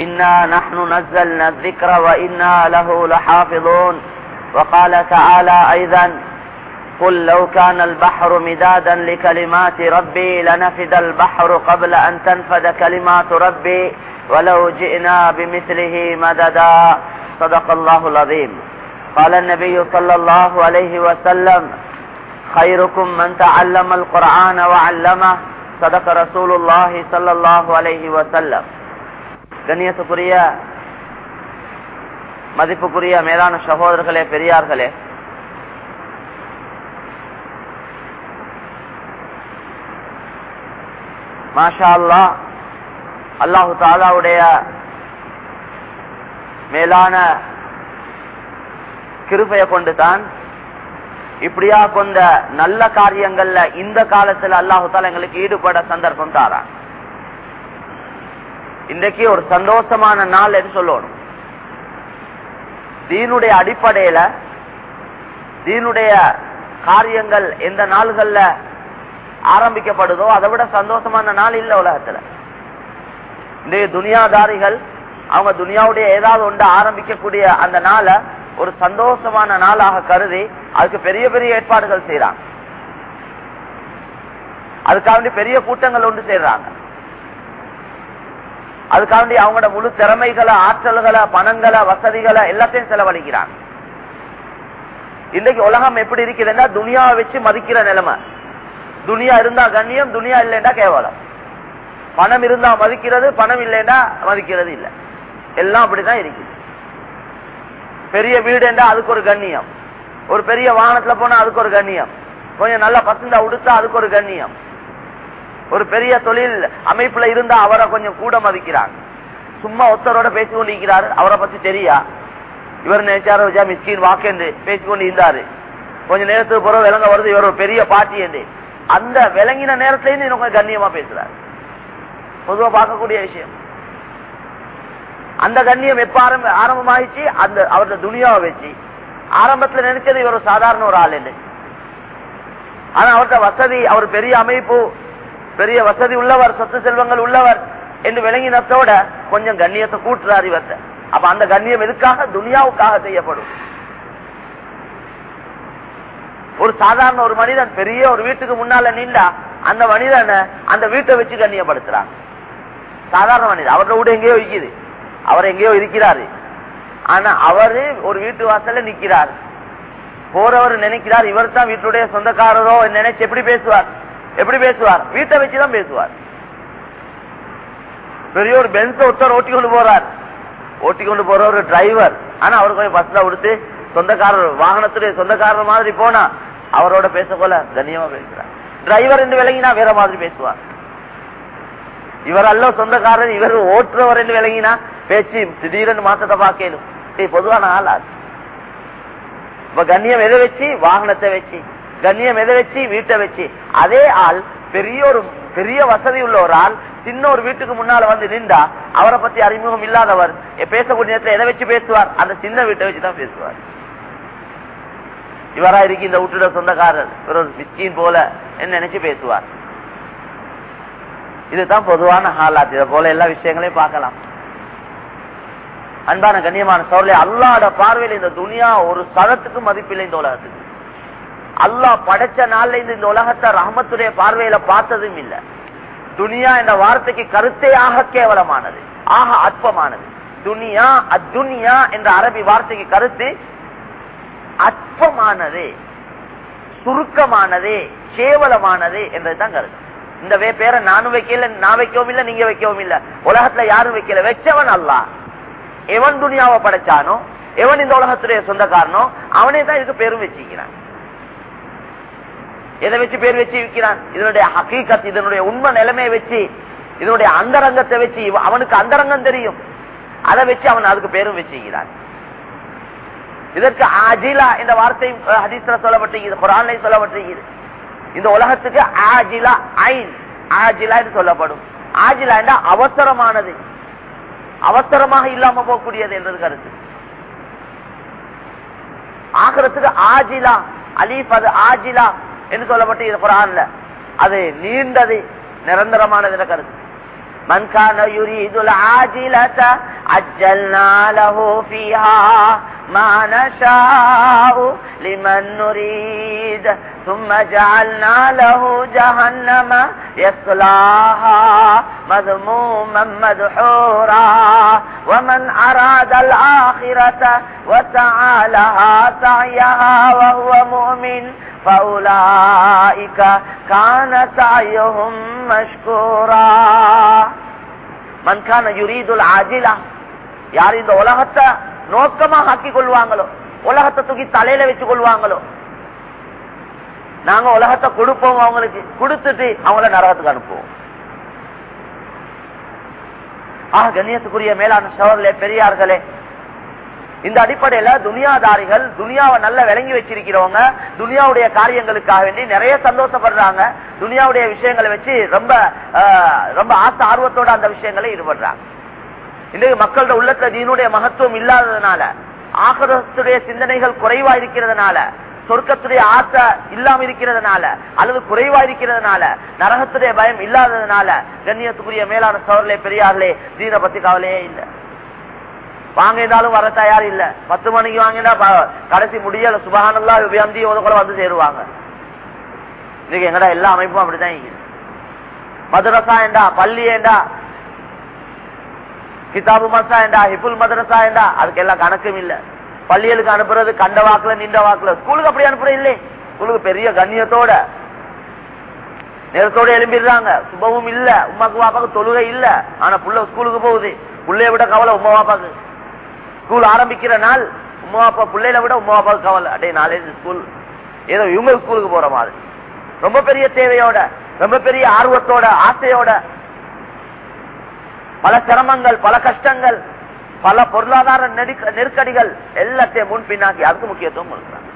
إنا نحن نزلنا الذكر وإنا له لحافظون. وقال تعالى أيضا قل لو كان البحر مدادا لكلمات ربي لنفد البحر قبل أن تنفد كلمات ربي ولو جئنا بمثله مددا. صدق الله العظيم. قال النبي صلى الله عليه وسلم خيركم من تعلم القرآن وعلمه. صدق رسول الله صلى الله عليه وسلم. கண்ணியத்துக்குரிய மதிப்புக்குரிய மேலான சகோதரர்களே பெரியார்களே. மாஷா அல்லா அல்லாஹு தாலாவுடைய மேலான கிருபைய கொண்டு தான் இப்படியா கொண்ட நல்ல காரியங்கள்ல இந்த காலத்துல அல்லாஹு தாலா எங்களுக்கு ஈடுபட சந்தர்ப்பம் தாரான். இன்றைக்கு ஒரு சந்தோஷமான நாள் என்று சொல்லணும். தீனுடைய அடிப்படையில தீனுடைய காரியங்கள் எந்த நாள்கள்ல ஆரம்பிக்கப்படுதோ அதை விட சந்தோஷமான நாள் இல்ல உலகத்துல. இன்றைய துனியாதாரிகள் அவங்க துனியாவுடைய ஏதாவது ஒன்று ஆரம்பிக்கக்கூடிய அந்த நாளை ஒரு சந்தோஷமான நாளாக கருதி அதுக்கு பெரிய பெரிய ஏற்பாடுகள் செய்யறாங்க அதுக்காக பெரிய கூட்டங்கள் ஒன்று செய்யறாங்க அதுக்காண்டி அவங்களோட முழு திறமைகளை ஆற்றல்களை பணங்களை வசதிகளை எல்லாத்தையும் செலவழிக்கிறாங்க. இன்னைக்கு உலகம் எப்படி இருக்குதுன்னா துனியாவை வச்சு மதிக்கிற நிலைமை. துனியா இருந்தா கண்ணியம் துனியா இல்லைன்னா கேவலம். பணம் இருந்தா மதிக்கிறது பணம் இல்லைன்னா மதிக்கிறது இல்லை. எல்லாம் அப்படிதான் இருக்குது. பெரிய வீடு என்றா அதுக்கு ஒரு கண்ணியம். ஒரு பெரிய வாகனத்துல போனா அதுக்கு ஒரு கண்ணியம். கொஞ்சம் நல்லா பசந்தா உடுத்தா அதுக்கு ஒரு கண்ணியம். ஒரு பெரிய தொழில் அமைப்புல இருந்தா அவரை கொஞ்சம் கூட மதிக்கிறாங்க. சும்மா ஒருத்தரோட பேசிக்கொண்டு இருக்கிறாரு அவரை பத்தி தெரியா? இவர் நினைச்சாரு மிஸ்கின் வாக்கென்று பேசிக்கொண்டு இருந்தாரு கொஞ்ச நேரத்துக்கு பிறகு விளங்க வருது இவர் ஒரு பெரிய பாட்டி என்று. அந்த விளங்கின நேரத்துல இருந்து இன்னும் கண்ணியமா பேசுறாரு. பொதுவா பார்க்கக்கூடிய விஷயம். அந்த கண்ணியம் எப்ப ஆரம்ப ஆரம்பமாயிடுச்சு? அந்த அவரது துணியாவை வச்சு. ஆரம்பத்துல நினைச்சது இவர் சாதாரண ஒரு ஆள் என்று. ஆனா அவர்கிட்ட வசதி அவர் பெரிய அமைப்பு பெரிய வசதி உள்ளவர் சொத்து செல்வங்கள் உள்ளவர் என்று விளங்கினத்தோட கொஞ்சம் கண்ணியத்தை கூட்டுறாரு இவர்த்த அப்ப அந்த கண்ணியம் எதுக்காக? துனியாவுக்காக செய்யப்படும். ஒரு சாதாரண ஒரு மனிதன் பெரிய ஒரு வீட்டுக்கு முன்னால நின்றா அந்த மனிதனை அந்த வீட்டை வச்சு கண்ணியப்படுத்துறாங்க சாதாரண மனிதன். அவரோட வீடு எங்கேயோ இருக்குது. அவர் எங்கேயோ இருக்கிறாரு. ஆனா அவரு ஒரு வீட்டு வாசல்ல நிக்கிறார். போறவர் நினைக்கிறார் இவர் தான் வீட்டுடைய சொந்தக்காரரோ நினைச்சு எப்படி பேசுவார்? எப்படி பேசுவார்? வீட்டை வச்சுதான் பேசுவார். பெரிய ஒரு பென்ஸ் ஒருத்தர் ஓட்டி கொண்டு போறார். ஓட்டி கொண்டு போற ஒரு டிரைவர் ஆனா அவருக்கு கொஞ்சம் பஸ்ல கொடுத்து சொந்தக்காரர் வாகனத்துடைய சொந்தக்காரர் மாதிரி போனா அவரோட பேச போல கண்ணியமா பேசுறார் டிரைவர் என்று விளங்கினா வேற மாதிரி பேசுவார். இவர் அல்ல சொந்தக்காரர் இவர் ஓட்டுறவர் என்று விளங்கினா பேச்சு திடீரென்று மாசத்தை பார்க்கலும். பொதுவான ஆள் இப்ப கண்ணியம் எதை வச்சு? வாகனத்தை வச்சு. கண்ணியம் எதை வச்சு வீட்டை வச்சு. அதே ஆள் பெரிய ஒரு பெரிய வசதி உள்ள ஒரு ஆள் சின்ன ஒரு வீட்டுக்கு முன்னால வந்து நின்றா அவரை பத்தி அறிமுகம் இல்லாதவர் பேசக்கூடிய நேரத்தில் எதை வச்சு பேசுவார்? அந்த சின்ன வீட்டை வச்சுதான் பேசுவார். இவரா இருக்கு இந்த வீட்டுட சொந்தக்காரர். இவர் மிஸ்கின் போல என்ன நினைச்சு பேசுவார். இதுதான் பொதுவான ஹாலாத். இதை போல எல்லா விஷயங்களையும் பார்க்கலாம். அன்பான கண்ணியமான சோழலை அல்லாட பார்வையில் இந்த துனியா ஒரு சதத்துக்கு மதிப்பில்லை இந்த உலகத்துக்கு. அல்லா படைச்ச நாள்ல இருந்து இந்த உலகத்தை ரஹமத்துடைய பார்வையில பார்த்ததும் இல்ல. துனியா என்ற வார்த்தைக்கு கருத்தே ஆக கேவலமானது ஆக அற்பமானது. துனியா அத்துனியா என்ற அரபி வார்த்தைக்கு கருத்து அற்பமானது சுருக்கமானது கேவலமானது என்றதுதான் கருத்து. இந்த பேரை நானும் வைக்கல நான் வைக்கவும் இல்ல நீங்க வைக்கவும் இல்ல. உலகத்துல யாரும் வைக்கல. வச்சவன் அல்லா எவன் துணியாவை படைச்சானோ எவன் இந்த உலகத்துடைய சொந்தக்காரனோ அவனே தான் இதுக்கு பெரும் வச்சுக்கிறான். எதை வச்சு பேர் வச்சு விற்கிறான் இதனுடைய ஹக்கீக்கத் இதனுடைய உண்மை நிலைமையை வச்சு இதனுடைய அந்தரங்கத்தை வச்சு அவனுக்கு அந்தரங்கம் தெரியும். அதை வச்சு அவன் அதுக்கு பேரும் வச்சுக்கிறான் இதற்கு ஆஜிலா இந்த வார்த்தை ஹதீஸ்ல சொல்லப்பட்டிருக்கிறது குரான்ல சொல்லப்பட்டிருக்கிறது இந்த உலகத்துக்கு ஆஜிலா ஐன் ஆஜிலா என்று சொல்லப்படும். ஆஜிலா என்ற அவசரமானது. அவசரமாக இல்லாம போகக்கூடியது என்றது கருத்து. ஆகிறதுக்கு ஆஜிலா அலீப் அது ஆஜிலா என்று சொல்லப்பட்டு இது குரான்ல. அது நீண்டது நிரந்தரமானது கருத்து. மன்கான யுரீதுல் ஆஜிலத அஜல்னா லஹு ஃபீஹா. ما نشاء لمن نريد. ثم جعلنا له جهنم يصلاها مذموما مدحورا. ومن أراد الآخرة وسعى لها سعيها وهو مؤمن فأولئك كان سعيهم مشكورا. من كان يريد العاجلة يعرض ولا التأ நோக்கமா ஆக்கி கொள்வாங்களோ? உலகத்தை தூக்கி தலையில வச்சு கொள்வாங்களோ? நாங்க உலகத்தை கொடுப்போம் அவங்களுக்கு. கொடுத்துட்டு அவங்கள நரகத்துக்கு அனுப்புவோம். ஆக கண்ணியத்துக்குரிய மேலான சோழர்களே பெரியார்களே இந்த அடிப்படையில துனியாதாரிகள் துனியாவை நல்லா விளங்கி வச்சிருக்கிறவங்க துனியாவுடைய காரியங்களுக்காக வேண்டி நிறைய சந்தோஷப்படுறாங்க. துனியாவுடைய விஷயங்களை வச்சு ரொம்ப ஆஹ், ரொம்ப ஆசை ஆர்வத்தோட அந்த விஷயங்களை ஈடுபடுறாங்க. இன்றைக்கு மக்களோட உள்ளத்துல தீனுடைய மகத்துவம் இல்லாததுனால ஆகரத்துடைய சிந்தனைகள் குறைவா இருக்கிறதுனால சொர்க்கத்துடைய ஆசை இல்லாம இருக்கிறதுனால அல்லது குறைவா இருக்கிறதுனால நரகத்துடைய பயம் இல்லாததுனால கண்ணியத்துக்குரிய மேலான சோழர்களே பெரியார்களே தீன பத்தி கவலையே இல்லை. வாங்கினாலும் வர தயார் இல்ல. பத்து மணிக்கு வாங்கினா கடைசி முடியல சுபகானல்லா வியந்தி கூட வந்து சேருவாங்க. இன்னைக்கு எங்கடா எல்லா அமைப்பும் அப்படிதான் மதுரசா ஏண்டா பள்ளி ஏண்டா கிதாபு மசா என்றா ஹிபுல் மதரசா என்றா அதுக்கு எல்லாம் கணக்கும் இல்ல. பள்ளிகளுக்கு அனுப்புறது கண்ட வாக்குல நின்ற வாக்குல. ஸ்கூலுக்கு அப்படி அனுப்புறது இல்லை. ஸ்கூலுக்கு பெரிய கண்ணியத்தோட. நேரத்தோட எழும்பிடுறாங்க. சுபமும் இல்ல. உமாக்கு பாப்பாக்கு தொழுகை இல்ல. ஆனா புள்ள ஸ்கூலுக்கு போகுது. புள்ளைய விட கவலை உமா பாப்பாக்கு ஸ்கூல் ஆரம்பிக்கிற நாள் உமா அப்பா பிள்ளையில விட உமா பாப்பாக்கு கவலை. அடே நாளே ஸ்கூல். ஏதோ இவங்க ஸ்கூலுக்கு போற மாதிரி. ரொம்ப பெரிய தேவையோட ரொம்ப பெரிய ஆர்வத்தோட ஆசையோட பல சிரமங்கள் பல கஷ்டங்கள் பல பொருளாதார நெருக்க- நெருக்கடிகள் எல்லாத்தையும் முன் பின்னாக்கி அதுக்கு முக்கியத்துவம் கொடுக்குறாங்க.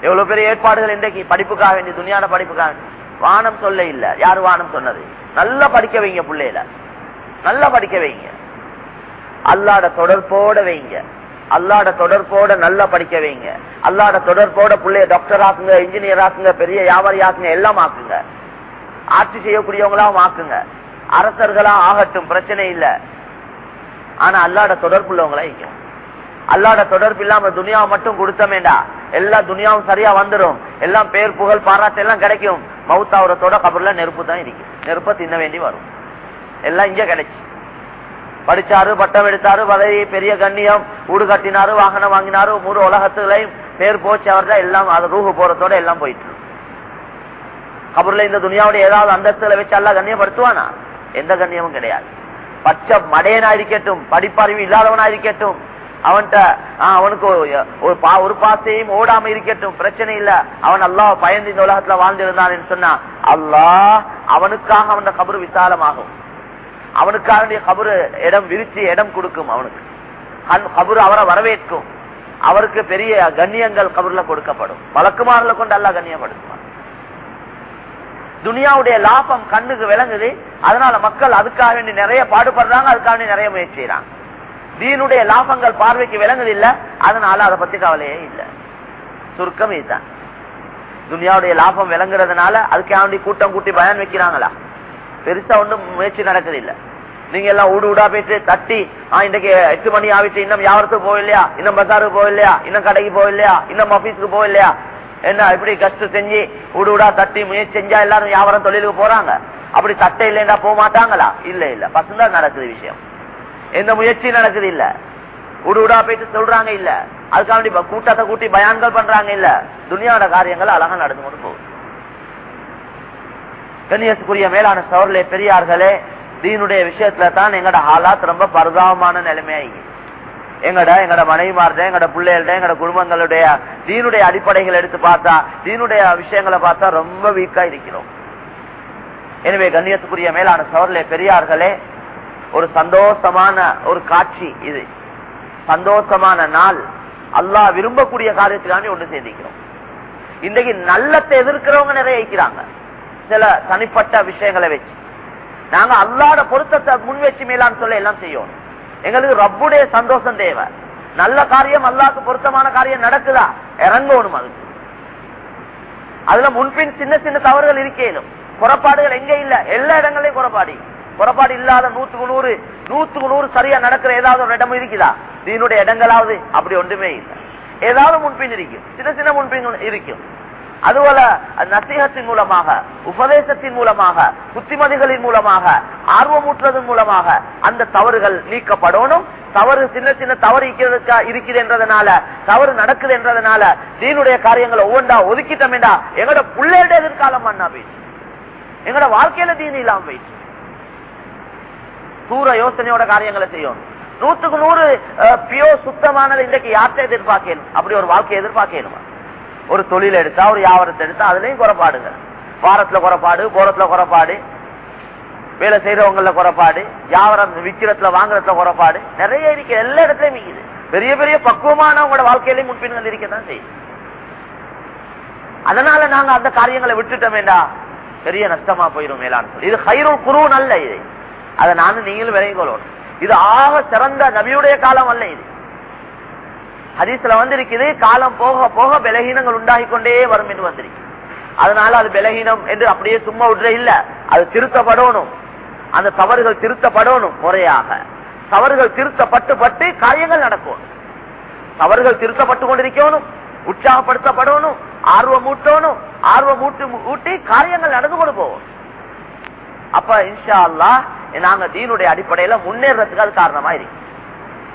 எவ்வளவு பெரிய ஏற்பாடுகள் இன்றைக்கு படிப்புக்காக வேண்டி துணியான படிப்புக்காக வானம் சொல்ல இல்ல. யாரு வானம் சொன்னது? நல்லா படிக்க வைங்க பிள்ளையில. நல்லா படிக்க வைங்க. அல்லாட தொடர்போட வைங்க. அல்லாட தொடர்போட நல்லா படிக்க வைங்க. அல்லாட தொடர்போட பிள்ளைய டாக்டர் ஆக்குங்க இன்ஜினியர் ஆக்குங்க பெரிய வியாபாரி ஆக்குங்க எல்லாம் ஆக்குங்க. ஆட்சி செய்யக்கூடியவங்களாவும் ஆக்குங்க. அரசர்களா ஆகட்டும் பிரச்சனை இல்ல. ஆனா அல்லாட தொடர்புள்ளவங்களா வைக்கும் அல்லாட தொடர்பு இல்லாம துனியாவை மட்டும் கொடுத்தமேண்டா. எல்லா துனியாவும் சரியா வந்துரும். எல்லாம் பேர் புகழ் பாராட்டு எல்லாம் கிடைக்கும். மவுத்தாவரத்தோட கபர்ல நெருப்பு தான் இருக்கு. நெருப்ப தின்ன வேண்டி வரும். எல்லாம் இங்க கிடைச்சு. படிச்சாரு பட்டம் எடுத்தாரு பதவி பெரிய கண்ணியம் வீடு கட்டினாரு வாகனம் வாங்கினாரு மூணு உலகத்துலயும் பேர் போச்சு அவர்தான் எல்லாம் அது ரூஹு போறதோட எல்லாம் போயிட்டு கபர்ல இந்த துனியாவுடைய ஏதாவது அந்தஸ்துல வச்சு எல்லாம் கண்ணியப்படுத்துவானா? எந்த கண்ணியமும் கிடையாது. பச்சை மடையனா இருக்கட்டும் படிப்பறிவு இல்லாதவனா இருக்கட்டும் அவன்கிட்ட அவனுக்கு ஒரு- பா- ஒரு பாசையும் ஓடாம இருக்கட்டும் பிரச்சனை இல்ல. அவன் அல்லாஹ் பயந்து இந்த உலகத்துல வாழ்ந்திருந்தான் சொன்னா அல்லாஹ் அவனுக்காக அவன் கபரு விசாலமாகும். அவனுக்காக கபரு இடம் விரிச்சு இடம் கொடுக்கும் அவனுக்கு. கண் கபரு அவரை வரவேற்கும். அவருக்கு பெரிய கண்ணியங்கள் கபருல கொடுக்கப்படும். வழக்குமாறுல கொண்டு அல்லா கண்ணியப்படுத்துவான். துனியாவுடைய லாபம் கண்ணுக்கு விளங்குது. அதனால மக்கள் அதுக்காக வேண்டி நிறைய பாடுபடுறாங்க அதுக்காக வேண்டி நிறைய முயற்சி செய்யறாங்க தீனுடைய லாபங்கள் பார்வைக்கு விளங்குது இல்ல அதனால அதை பத்தி கவலையே இல்ல. சுருக்கம் இதுதான். துனியாவுடைய லாபம் விளங்குறதுனால அதுக்காக வேண்டி கூட்டம் கூட்டி பயன் வைக்கிறாங்களா? பெருசா ஒன்றும் முயற்சி நடக்குது இல்ல. நீங்க எல்லாம் ஊடு ஊடா போயிட்டு தட்டி இன்னைக்கு எட்டு மணி ஆகிட்டு இன்னும் யாவரத்துக்கு போகலையா? இன்னும் பசாருக்கு போகலையா? இன்னும் கடைக்கு போகலையா? இன்னும் ஆபீஸுக்கு போகலையா? என்ன இப்படி கஷ்டம் செஞ்சு ஊடு தட்டி முயற்சி செஞ்சா எல்லாரும் வியாபாரம் தொழிலுக்கு போறாங்க? அப்படி தட்டை இல்லைன்னா போக மாட்டாங்களா? இல்ல இல்ல. பசங்க நடக்குது விஷயம். எந்த முயற்சியும் நடக்குது இல்ல. ஊடு போயிட்டு சொல்றாங்க இல்ல. அதுக்காக வேண்டி கூட்டத்தை கூட்டி பயான்கள் பண்றாங்க இல்ல. துனியாவோட காரியங்கள் அழகா நடந்து கொண்டு போகுது. கண்ணியத்துக்குரிய மேலான சோர்லே பெரியார்களே தீனுடைய விஷயத்துல தான் எங்கட ஹாலாத் ரொம்ப பரிதாபமான நிலைமையாகி எங்கட எங்கட மனைவிமார்ட எங்கட பிள்ளைகள்ட எங்கட குடும்பங்களுடைய தீனுடைய அடிப்படைகள் எடுத்து பார்த்தா தீனுடைய விஷயங்களை பார்த்தா ரொம்ப வீக்கா இருக்கிறோம். எனவே கண்ணியத்துக்குரிய மேலான சோழர்களே பெரியார்களே ஒரு சந்தோஷமான ஒரு காட்சி இது. சந்தோஷமான நாள். அல்லா விரும்பக்கூடிய காரியத்துக்காண்டி ஒன்று சேர்ந்திக்கிறோம் இன்றைக்கு நல்லத்தை எதிர்க்கிறவங்க நிறைய இருக்கிறாங்க. சில தனிப்பட்ட விஷயங்களை வச்சு. நாங்க அல்லாட பொருத்தத்தை முன் வச்சு மேலான்னு சொல்ல எல்லாம் செய்யணும். எங்களுக்கு ரப்புடைய சந்தோஷம் தேவை. நல்ல காரியம் அல்லாக்கு பொருத்தமான காரியம் நடக்குதா? இறங்கணும் அது. அதுல முன்பின் சின்ன சின்ன தவறுகள் இருக்கேனும் புறப்பாடுகள் எங்க இல்ல? எல்லா இடங்களையும் குறைபாடு. புறப்பாடு இல்லாத நூத்துக்கு நூறு நூத்துக்கு நூறு சரியா நடக்கிற ஏதாவது ஒரு இடமும் இருக்குதா? இதனுடைய இடங்களாவது அப்படி ஒன்றுமே இல்லை. ஏதாவது முன்பின் இருக்கும். சின்ன சின்ன முன்பின் இருக்கும். அதுபோல நசீகத்தின் மூலமாக உபதேசத்தின் மூலமாக புத்திமதிகளின் மூலமாக ஆர்வமூட்டுறதன் மூலமாக அந்த தவறுகள் நீக்கப்படணும். தவறு சின்ன சின்ன தவறு இருக்கிறதுக்கா இருக்குது என்றதுனால தவறு நடக்குது என்றதுனால தீனுடைய காரியங்களை ஒவ்வொன்றா ஒதுக்கிட்டோம்டா எங்களோட பிள்ளையோட எதிர்காலம் மண்ணா போயிடுச்சு எங்களோட வாழ்க்கையில தீனு இல்லாம போயிடுச்சு தூர யோசனையோட காரியங்களை செய்யணும். நூத்துக்கு நூறு பியோ சுத்தமானது இன்றைக்கு யார்கிட்ட எதிர்பார்க்கணும்? அப்படி ஒரு வாழ்க்கையை எதிர்பார்க்கணுமா? ஒரு தொழில் எடுத்தா ஒரு வியாபாரத்தை எடுத்தா அதுலயும் குறைபாடுங்க. வாரத்துல குறைபாடு போரத்துல குறைபாடு வேலை செய்யறவங்கள குறைபாடு வியாபாரம் விக்கிறதுல வாங்குறதுல குறைபாடு நிறைய இருக்கு. எல்லா இடத்துலயும் இருக்குது பெரிய பெரிய பக்குவமானவங்களோட வாழ்க்கையிலையும் முன்பின்கள் இருக்கதான் செய்யுது. அதனால நாங்க அந்த காரியங்களை விட்டுட்டோமேண்டா பெரிய நஷ்டமா போயிடும் மேலான இது ஹைரோல் குருவன் அல்ல இது. அதை நானும் நீங்களும் விளையங்களோடு இது ஆக சிறந்த நபியுடைய காலம் அல்ல இது. ஹதீஸ்ல வந்திருக்குது காலம் போக போக பலகீனங்கள் உண்டாகி கொண்டே வரும் என்று வந்திருக்கு அதனால அது பலகீனம் என்று அப்படியே சும்மா விடுற இல்ல. அது திருத்தப்படணும். அந்த தவறுகள் திருத்தப்படணும் முறையாக. தவறுகள் திருத்தப்பட்டு பட்டு காரியங்கள் நடக்கும் தவறுகள் திருத்தப்பட்டு கொண்டிருக்கணும் உற்சாகப்படுத்தப்படணும் ஆர்வம் ஊட்டணும் ஆர்வம் ஊட்டி ஊட்டி காரியங்கள் நடந்து கொண்டு போவோம் அப்ப இன்ஷா அல்லா நாங்க தீனுடைய அடிப்படையில முன்னேறதுக்கு அது காரணமா இருக்கு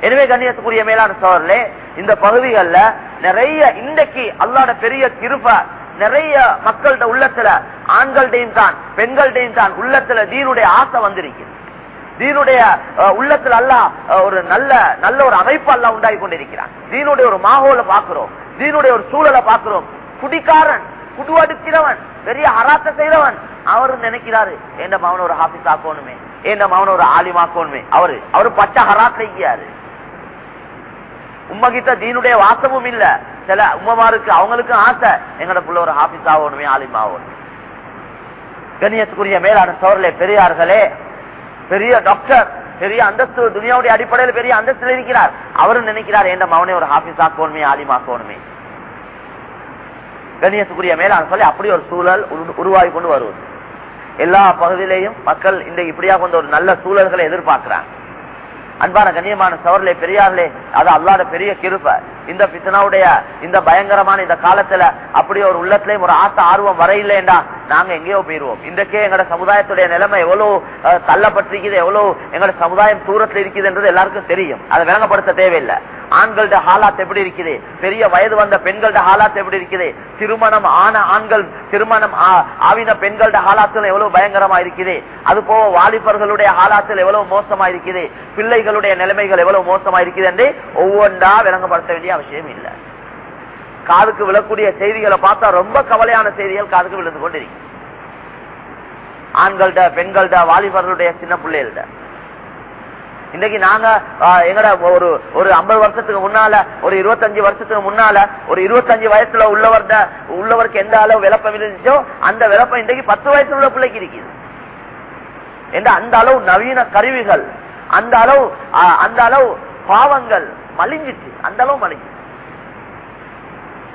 எனவே கண்ணியத்துக்குரிய மேலான சோழர்களே இந்த பகுதிகளில் நிறைய இன்றைக்கு அல்லாட பெரிய திருப்ப நிறைய மக்கள்கிட்ட உள்ளத்துல ஆண்கள்டையும் தான் பெண்கள்டையும் தான் உள்ளத்துல தீனுடைய ஆசை வந்திருக்கு தீனுடைய உள்ளத்துல அல்ல ஒரு நல்ல நல்ல ஒரு அமைப்பு அல்ல உண்டாகி கொண்டிருக்கிறான். தீனுடைய ஒரு மாகோல பாக்குறோம் தீனுடைய ஒரு சூழலை பாக்குறோம் குடிக்காரன் குடுவடுக்கிறவன் பெரிய அராத்த செய்தவன் அவரு நினைக்கிறாரு எந்த மவன ஒரு ஹாபிஸ் ஆக்கணுமே? எந்த மவன ஒரு ஆலிமாக்கணுமே அவரு அவரு பச்சை ஹராத் உம்மகிட்ட தீனுடைய வாசமும் இல்ல. சில உம்மமாருக்கு அவங்களுக்கும் ஆசை. எங்கட புள்ள ஒரு ஹாபிஸ் ஆகணுமே ஆலிம் ஆகணும். மேலான சோழர்களே பெரியார்களே பெரிய டாக்டர் பெரிய அந்தஸ்து துனியாவுடைய அடிப்படையில் பெரிய அந்தஸ்தில் இருக்கிறார். அவரும் நினைக்கிறார் எந்த மவனை ஒரு ஹாபிஸ் ஆக்கணுமே ஆலிம் ஆக்கணுமே. கண்ணியத்துக்குரிய மேலான சொல்லி அப்படி ஒரு சூழல் உருவாகி கொண்டு வருவது. எல்லா பகுதியிலையும் மக்கள் இந்த இப்படியா கொண்ட ஒரு நல்ல சூழல்களை எதிர்பார்க்கிறாங்க. அன்பான கண்ணியமான சவர்களே பெரியார்களே அது அல்லாத பெரிய கிருப்ப இந்த பித்தனாவுடைய இந்த பயங்கரமான இந்த காலத்துல அப்படி ஒரு உள்ளத்திலையும் ஒரு ஆத்த ஆர்வம் வரையில்லைண்டா நாங்க எங்கேயோ போயிருவோம். இன்றைக்கே எங்களோட சமுதாயத்துடைய நிலைமை எவ்வளவு தள்ளப்பட்டிருக்குது எவ்வளவு எங்களோட சமுதாயம் தூரத்தில் இருக்குதுன்றது எல்லாருக்கும் தெரியும். அதை விளங்கப்படுத்த தேவையில்லை. ஆண்களோட ஹாலாத் எப்படி இருக்குது? பெரிய வயது வந்த பெண்களோட ஹாலாத் எப்படி இருக்குது? திருமணம் ஆன ஆண்கள் திருமணம் ஆவின பெண்களோட ஹாலாத்துல எவ்வளவு பயங்கரமா இருக்குது? அது போக வாலிபர்களுடைய ஹாலாத்தில் எவ்வளவு மோசமா இருக்குது? பிள்ளைகளுடைய நிலைமைகள் எவ்வளவு மோசமா இருக்குது என்று ஒவ்வொன்றா விளங்கப்படுத்த வேண்டிய அவசியம் இல்லை. காதுக்கு விழக்கூடிய செய்திகளை பார்த்தா ரொம்ப கவலையான செய்திகள் காதுக்கு விழுந்து கொண்டிருக்கு ஆண்கள்ட பெண்கள்ட வாலிபர்களுடைய சின்ன பிள்ளைகள்ட. இன்னைக்கு நாங்க எங்கட ஒரு ஒரு ஐம்பது வருஷத்துக்கு முன்னால ஒரு இருபத்தஞ்சு வருஷத்துக்கு முன்னால ஒரு இருபத்தஞ்சு வயசுல உள்ளவர்ட உள்ளவருக்கு எந்த அளவு விளப்பம் இருந்துச்சோ அந்த விளப்பம் இன்றைக்கு பத்து வயசுல உள்ள பிள்ளைக்கு இருக்குது. என்ற அந்த அளவு நவீன கருவிகள் அந்த அளவு அந்த அளவு பாவங்கள் மலிஞ்சிச்சு. அந்த அளவு மலிஞ்சிச்சு.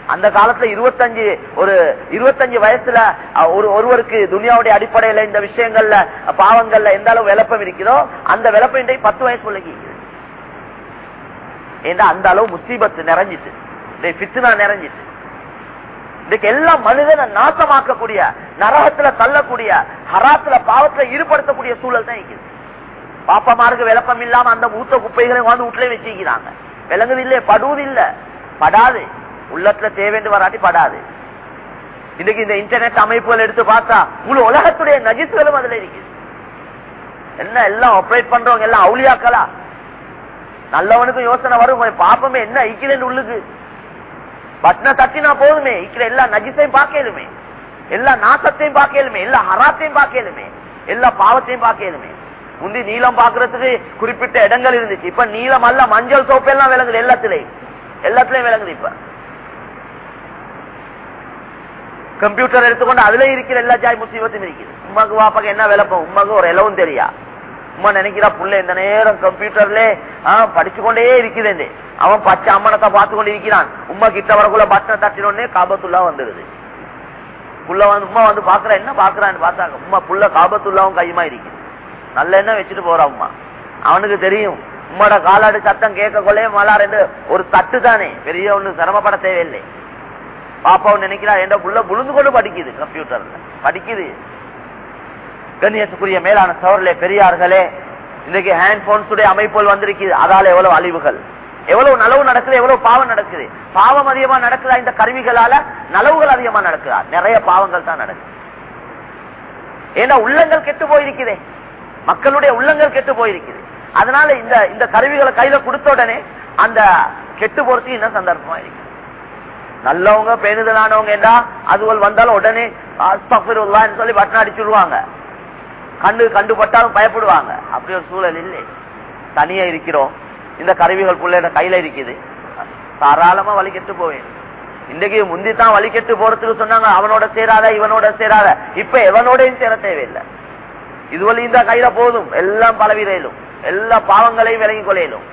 அந்த காலத்துல இருபத்தஞ்சு ஒரு இருபத்தஞ்சு வயசுல ஒரு ஒருவருக்கு துனியாவுடைய அடிப்படையில இந்த விஷயங்கள்ல பாவங்கள்ல எந்த அளவு விளப்பம் இருக்குதோ அந்த விளப்பம் இன்றைக்கு பத்து வயசு பிள்ளைக்கு ஏன்னா அந்த அளவு முசீபத்து நிறைஞ்சிட்டு. பித்துனா நிறைஞ்சிட்டு. இதுக்கு எல்லாம் மனிதனை நாசமாக்கக்கூடிய நரகத்துல தள்ளக்கூடிய ஹராத்துல பாவத்துல ஈடுபடுத்தக்கூடிய சூழல் தான் இருக்குது. பாப்பமாருக்கு விளப்பம் இல்லாம அந்த மூத்த குப்பைகளை வந்து வீட்டுல வச்சுக்கிறாங்க விளங்குது இல்லையே படுவது இல்ல படாது. உள்ளத்துல தேவைன்னு வராட்டி படாது. இன்னைக்கு இந்த இன்டர்நெட் அமைப்புகள் எடுத்து பார்த்தா முழு உலகத்துடைய நஜிசுகளும் அதுல இருக்குது. என்ன எல்லாம் ஆப்ரேட் பண்றவங்க எல்லாம் அவுளியாக்களா? நல்லவனுக்கும் யோசனை வரும். பாப்பமே என்ன ஐக்கிறேன் உள்ளுக்கு. பட்ன தட்டினா போதுமே. இருக்கிற எல்லா நஜிசையும் பார்க்கலுமே. எல்லா நாசத்தையும் பார்க்கலுமே. எல்லா ஹராத்தையும் பார்க்கலுமே. எல்லா பாவத்தையும் பார்க்கலுமே. முந்தி நீளம் பாக்குறதுக்கு குறிப்பிட்ட இடங்கள் இருந்துச்சு. இப்ப நீளம் அல்ல மஞ்சள் சோப்பு எல்லாம் விளங்குது எல்லாத்திலையும். எல்லாத்திலையும் விளங்குது இப்ப. கம்ப்யூட்டர் எடுத்துக்கொண்டு அதுல இருக்கிற எல்லா ஜாய் முசீபத்தும் இருக்குது. உமாக்கு வாப்பாக்கு என்ன விளப்பம் உமாக்கு ஒரு இலவும் தெரியா? உமா நினைக்கிறா புள்ள இந்த நேரம் கம்ப்யூட்டர்ல படிச்சு கொண்டே இருக்குது அவன் பச்சை அம்மனத்தை பார்த்து கொண்டு இருக்கிறான். உமா கிட்ட வரக்குள்ள பட்டனை தட்டினோடனே காபத்துள்ளா வந்துடுது. புள்ள வந்து உமா வந்து பாக்குறா என்ன பாக்குறான்னு பார்த்தாங்க. உமா புள்ள காபத்துள்ளாவும் கையுமா இருக்குது நல்ல எண்ணம் வச்சுட்டு போறா உமா. அவனுக்கு தெரியும். உம்மோட காலாடு சத்தம் கேட்க கொள்ளையே மலார் என்று ஒரு தட்டு தானே. பெரிய ஒண்ணு சிரமப்பட தேவையில்லை. பாப்பாவும் நினைக்கிறா என்ற புள்ள புழுந்து கொண்டு படிக்குது கம்ப்யூட்டர்ல படிக்குது. கண்ணியத்துக்குரிய மேலான சவர்களே பெரியார்களே இன்னைக்கு ஹேண்ட் போன்ஸுடைய அமைப்புகள் வந்திருக்குது அதால எவ்வளவு அழிவுகள். எவ்வளவு நலவு நடக்குது எவ்வளவு பாவம் நடக்குது. பாவம் அதிகமா நடக்குதா இந்த கருவிகளால? நலவுகள் அதிகமா நடக்குதா? நிறைய பாவங்கள் தான் நடக்குது. ஏன்னா உள்ளங்கள் கெட்டு போயிருக்குதே? மக்களுடைய உள்ளங்கள் கெட்டு போயிருக்குது. அதனால இந்த இந்த கருவிகளை கையில கொடுத்த உடனே அந்த கெட்டு போறதுக்கு இன்னும் சந்தர்ப்பமா இருக்கு. நல்லவங்க பேணுதலானவங்க என்றா அதுவள் வந்தாலும் உடனே அஸ்தபிருல்லான்னு சொல்லி பட்டன் அடிச்சுடுவாங்க. கண்டு கண்டுபட்டாலும் பயப்படுவாங்க. அப்படி ஒரு சூழல் இல்லை. தனியா இருக்கிறோம். இந்த கருவிகள் புள்ள கையில இருக்குது. தாராளமா வழி கெட்டு போவேன். இன்றைக்கு முந்தி தான் வழி கெட்டு போறதுக்கு சொன்னாங்க. அவனோட சேராத இவனோட சேராத. இப்ப எவனோடையும் சேர தேவையில்லை. இது வழி இந்த கையில போதும். எல்லாம் பலவீரையிலும் எல்லா பாவங்களையும் விலகி கொள்ளையிலும்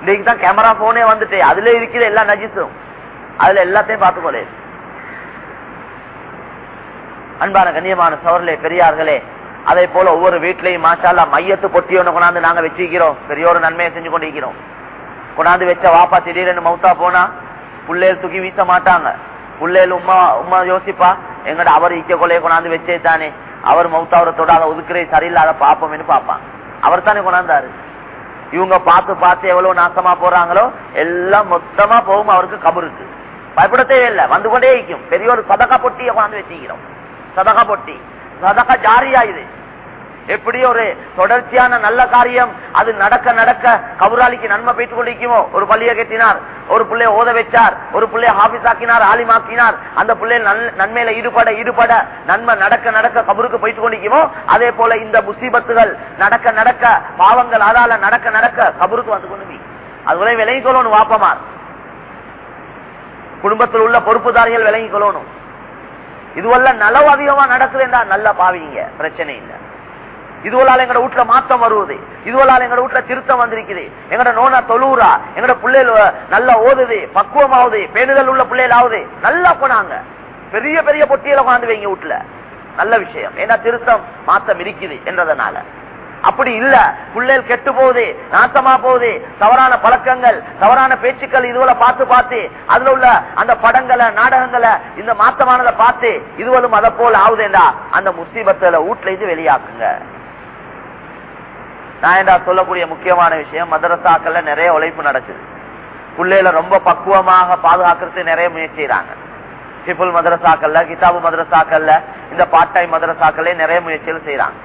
இன்னைக்கு தான் கேமரா போனே வந்துட்டு. அதுல இருக்கிற எல்லா நஜிஸும். அதுல எல்லாத்தையும் பார்த்து அன்பான கண்ணியமான சவர்களே பெரியார்களே அதே போல ஒவ்வொரு வீட்லயும் மாஷாலா மையத்து பொட்டி ஒண்ணு கொண்டாந்து நாங்க வச்சிருக்கிறோம். பெரிய ஒரு நன்மையை செஞ்சு கொண்டிருக்கிறோம். கொண்டாந்து வச்ச வாப்பா திடீர்னு மவுத்தா போனா புள்ளையல் தூக்கி வீச மாட்டாங்க. புள்ளையல் உமா உமா யோசிப்பா எங்கட அவர் இக்க கொள்ளைய கொண்டாந்து வச்சே தானே. அவர் மவுத்தாவரை தொடாத ஒதுக்குறே சரியில்லாத பாப்போம்னு பாப்பான் அவர் தானே கொண்டாந்தாரு. இவங்க பார்த்து பார்த்து எவ்வளவு நாசமா போறாங்களோ எல்லாம் மொத்தமா போகும் அவருக்கு கபருக்கு பயப்படத்தே இல்லை வந்து கொண்டே இருக்கும் பெரிய ஒரு சதகா பொட்டியை கொண்டாந்து வச்சுக்கிறோம் சதகா பொட்டி. சதகா ஜாரியா இது. எப்படி ஒரு தொடர்ச்சியான நல்ல காரியம். அது நடக்க நடக்க கபுராளிக்கு நன்மை பெற்றுக் கொண்டிருக்குமோ? ஒரு பள்ளியை கட்டினார். ஒரு பிள்ளைய ஓத வச்சார் ஒரு பிள்ளைய ஹாபிஸ் ஆக்கினார் ஆலிமாக்கினார். அந்த பிள்ளை நன்மையில ஈடுபட ஈடுபட நன்மை நடக்க நடக்க கபருக்கு போயிட்டு கொண்டிருக்குமோ அதே போல இந்த முசீபத்துகள் நடக்க நடக்க பாவங்கள் அதால நடக்க நடக்க கபருக்கு வந்து கொண்டு அதுவரை விலகி கொள்ளணும் வாப்பமார். குடும்பத்தில் உள்ள பொறுப்புதாரிகள் விலகி கொள்ளணும். இதுவெல்லாம் நலவு அதிகமா நடக்குதுன்றா நல்லா பாவீங்க பிரச்சனை இல்லை. இதுவளால எங்கட வீட்டுல மாத்தம் வருவது. இதுவலால எங்கட வீட்டுல திருத்தம் வந்திருக்குது. எங்கட நோனா தொழுவுரா எங்கட பிள்ளைகள் நல்லா ஓதுது. பக்குவமாவது. பேணுதல் உள்ள பிள்ளைகள் ஆகுது நல்லா போனாங்க பெரிய பெரிய பொட்டியில கொண்டாந்து வைங்க வீட்டுல. நல்ல விஷயம். ஏன்னா திருத்தம் மாத்தம் இருக்குது என்றதனால. அப்படி இல்ல. பிள்ளைகள் கெட்டு போகுது. நாசமா போகுது. தவறான பழக்கங்கள் தவறான பேச்சுக்கள் இதுவரை பார்த்து பார்த்து அதுல உள்ள அந்த படங்களை நாடகங்களை இந்த மாத்தமானதை பார்த்து இதுவரும் அதை போல ஆகுதுண்டா அந்த முசீபத்துல வீட்டுல இருந்து வெளியாக்குங்க. நான் சொல்லக்கூடிய முக்கியமான விஷயம் மதரசாக்கள்ல நிறைய உழைப்பு நடக்குது. பிள்ளைகளை ரொம்ப பக்குவமாக பாதுகாக்கிறது நிறைய முயற்சி செய்யறாங்க சிபுல் மதரசாக்கள்ல கிதாபு மதரசாக்கள்ல இந்த பார்ட் டைம் மதரசாக்கள்ல நிறைய முயற்சிகள் செய்யறாங்க